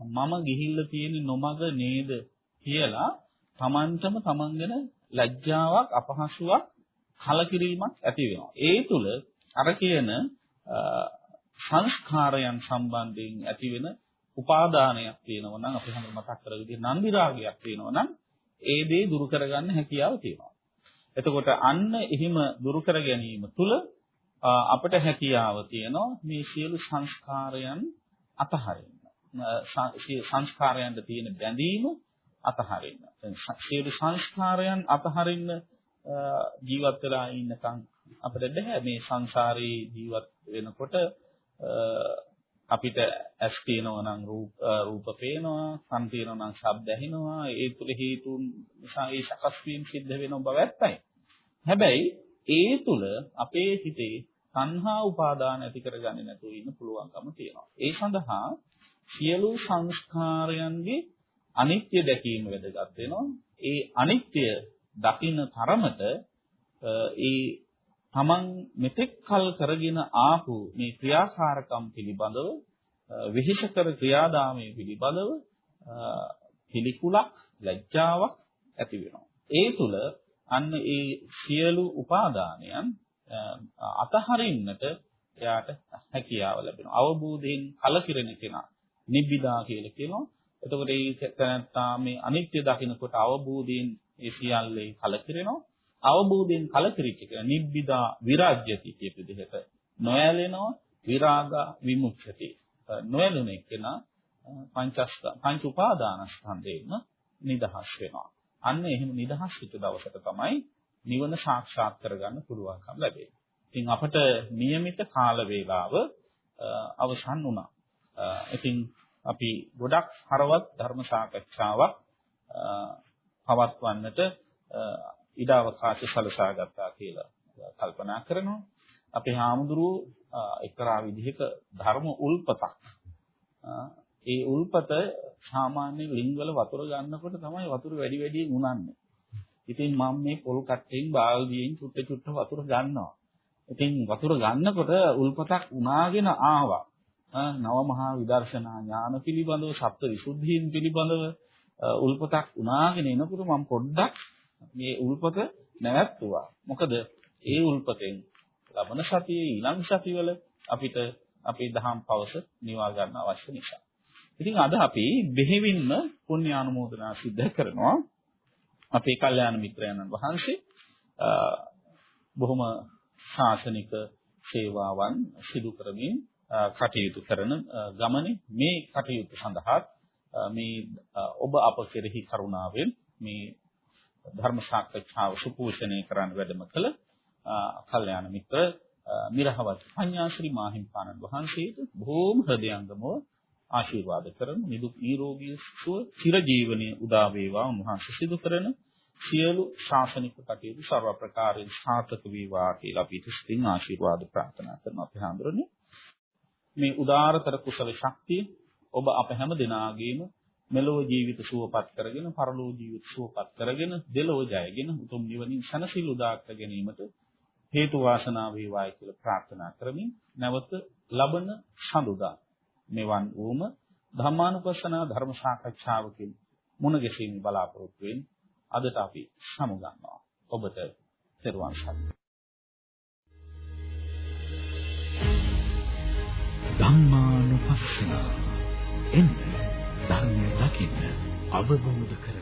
මම ගිහිල්ලා තියෙන නොමග නේද කියලා Tamanටම Taman ගැන ලැජ්ජාවක් අපහසුාවක් කලකිරීමක් ඇති වෙනවා. ඒ තුල අර කියන සංස්කාරයන් සම්බන්ධයෙන් ඇතිවෙන උපාදානයක් තියෙනවා නම් අපි හැමෝම මතක් කරගන්න විදිහ නන්දි රාගයක් තියෙනවා නම් ඒ දේ දුරු කරගන්න හැකියාව තියෙනවා. එතකොට අන්න එහිම දුරු කර ගැනීම තුළ අපිට හැකියාව තියෙනවා මේ සියලු සංස්කාරයන් අතහරින්න. සංස්කාරයන්ට තියෙන බැඳීම අතහරින්න. සියලු සංස්කාරයන් අතහරින්න ජීවත් වෙලා ඉන්නකම් අපිට බෑ මේ සංසාරේ ජීවත් වෙනකොට අපිට ඇස් තියෙනවා නම් රූප රූප පේනවා, කන් තියෙනවා නම් ශබ්ද ඇහෙනවා. ඒ තුල හේතුන් නිසා ඒ සකස් වීම සිද්ධ වෙන බව ඇත්තයි. හැබැයි ඒ තුල අපේ හිතේ සංහා උපාදාන ඇති කරගන්නේ නැතුව ඉන්න පුළුවන්කම තියෙනවා. ඒ සඳහා සියලු සංස්කාරයන්ගේ අනිත්‍ය දැකීම වැදගත් වෙනවා. ඒ අනිත්‍ය දකින්න තරමට ඒ තමන් මෙතෙක් කල් කරගෙන ආපු මේ ක්‍රියාකාරකම් පිළිබඳව විහිෂකර ක්‍රියාදාමයේ පිළිබඳව පිළිකුලක් ලැජ්ජාවක් ඇති වෙනවා. ඒ තුල අන්න ඒ සියලු උපාදානයන් අතහරින්නට එයාට හැකියාව ලැබෙනවා. අවබෝධයෙන් කලකිරෙන කෙනා නිබ්බිදා කියලා කියනවා. එතකොට ඒ තැනත්තා මේ අනිත්‍ය දකිනකොට අවබෝධයෙන් ඒ සියල්ලේ කලකිරෙනවා. අවබෝධයෙන් කලකිරිච්ච කෙනා නිබ්බිදා විරාජ්‍යති කියපු විදිහට නොයැලෙනවා විරාග විමුක්තිය. නොයැලුනේ කෙනා පංචස්ත පංච උපාදානස්කන්ධයෙන්ම නිදහස් වෙනවා. අන්න එහෙම නිදහස් වෙච්ච දවසට තමයි නිවන සාක්ෂාත් කරගන්න පුළුවන්කම ලැබෙන්නේ. ඉතින් අපට નિયમિત කාල වේලාව අවසන් වුණා. ඉතින් අපි ගොඩක් හරවත් ධර්ම සාකච්ඡාවක් පවත්වන්නට ඉඩ අවකාශ සලසා ගත්තා කියලා කල්පනා කරනවා. අපේ හාමුදුරුවෝ එක්තරා විදිහක ධර්ම උල්පතක් ඒ උල්පත සාමාන්‍ය ලිංගවල වතුර ගන්නකොට තමයි වතුර වැඩි වැඩියෙන් උනන්නේ. ඉතින් මම මේ පොල් කට්ටෙන් බාල්දියෙන් චුට්ට චුට්ට වතුර ගන්නවා. ඉතින් වතුර ගන්නකොට උල්පතක් උනාගෙන ආවා. නව මහා විදර්ශනා ඥාන පිළිබඳව සප්ත විසුද්ධීන් පිළිබඳව උල්පතක් උනාගෙන එනකොට මම පොඩ්ඩක් මේ උල්පත නැවැත්තුවා. මොකද ඒ උල්පතෙන් ලබන සතියේ ඊළඟ සතිවල අපිට අපේ දහම් පවස නිවා ගන්න අවශ්‍ය නිසා. ඉතින් අද අපි බෙහෙවින්ම පුණ්‍ය ආනුමෝදනා සිද්ධ කරනවා. අපේ කල්යාණ මිත්‍රයන්න් වහන්සේ බොහොම ශාසනික සේවාවන් සිදු කරමින් කටයුතු කරන ගමනේ මේ කටයුතු සඳහා මේ ඔබ අප කෙරෙහි කරුණාවෙන් මේ ධර්ම සාකච්ඡාව සුපෝෂණය කරන්න වැඩම කළ කල්යාණ මිත්‍ර මිරහවත් පඤ්ඤාශ්‍රී මාහිම්පාණන් වහන්සේට බොහෝම හෘදයාංගමව ආශිර්වාද කරන නිදුක් නිරෝගී සුව චිර ජීවනයේ උදා වේවා. උන්වහන්සේ සිදු කරන සියලු ශාසනික කටයුතු ਸਰව ප්‍රකාරයෙන් සාර්ථක වේවා කියලා අපි ඉතින් ආශිර්වාද ප්‍රාර්ථනා කරනවා අපි හඳුරන්නේ. මේ උදාාරතර කුසල ශක්තිය ඔබ අප හැම දිනාගේම මෙලොව ජීවිත සුවපත් කරගෙන පරලොව ජීවිත සුවපත් කරගෙන දෙලොව ජයගෙන උතුම් නිවනින් සනසිල් උදා කර ගැනීමට හේතු වාසනා වේවායි කියලා ප්‍රාර්ථනා කරමින් නැවත ලබන සඳුදා මෙවන් වූම ධර්මානුපස්සනා ධර්ම සාකච්ඡාවකින් මුණ ගැසීමේ බලාපොරොත්තු වෙමින් අදට අපි සමුගන්නවා. ඔබට තෙරුවන් සරණයි. ධම්මානුපස්සන එන්න ධර්මය දකින්න අවබෝධ කරගන්න.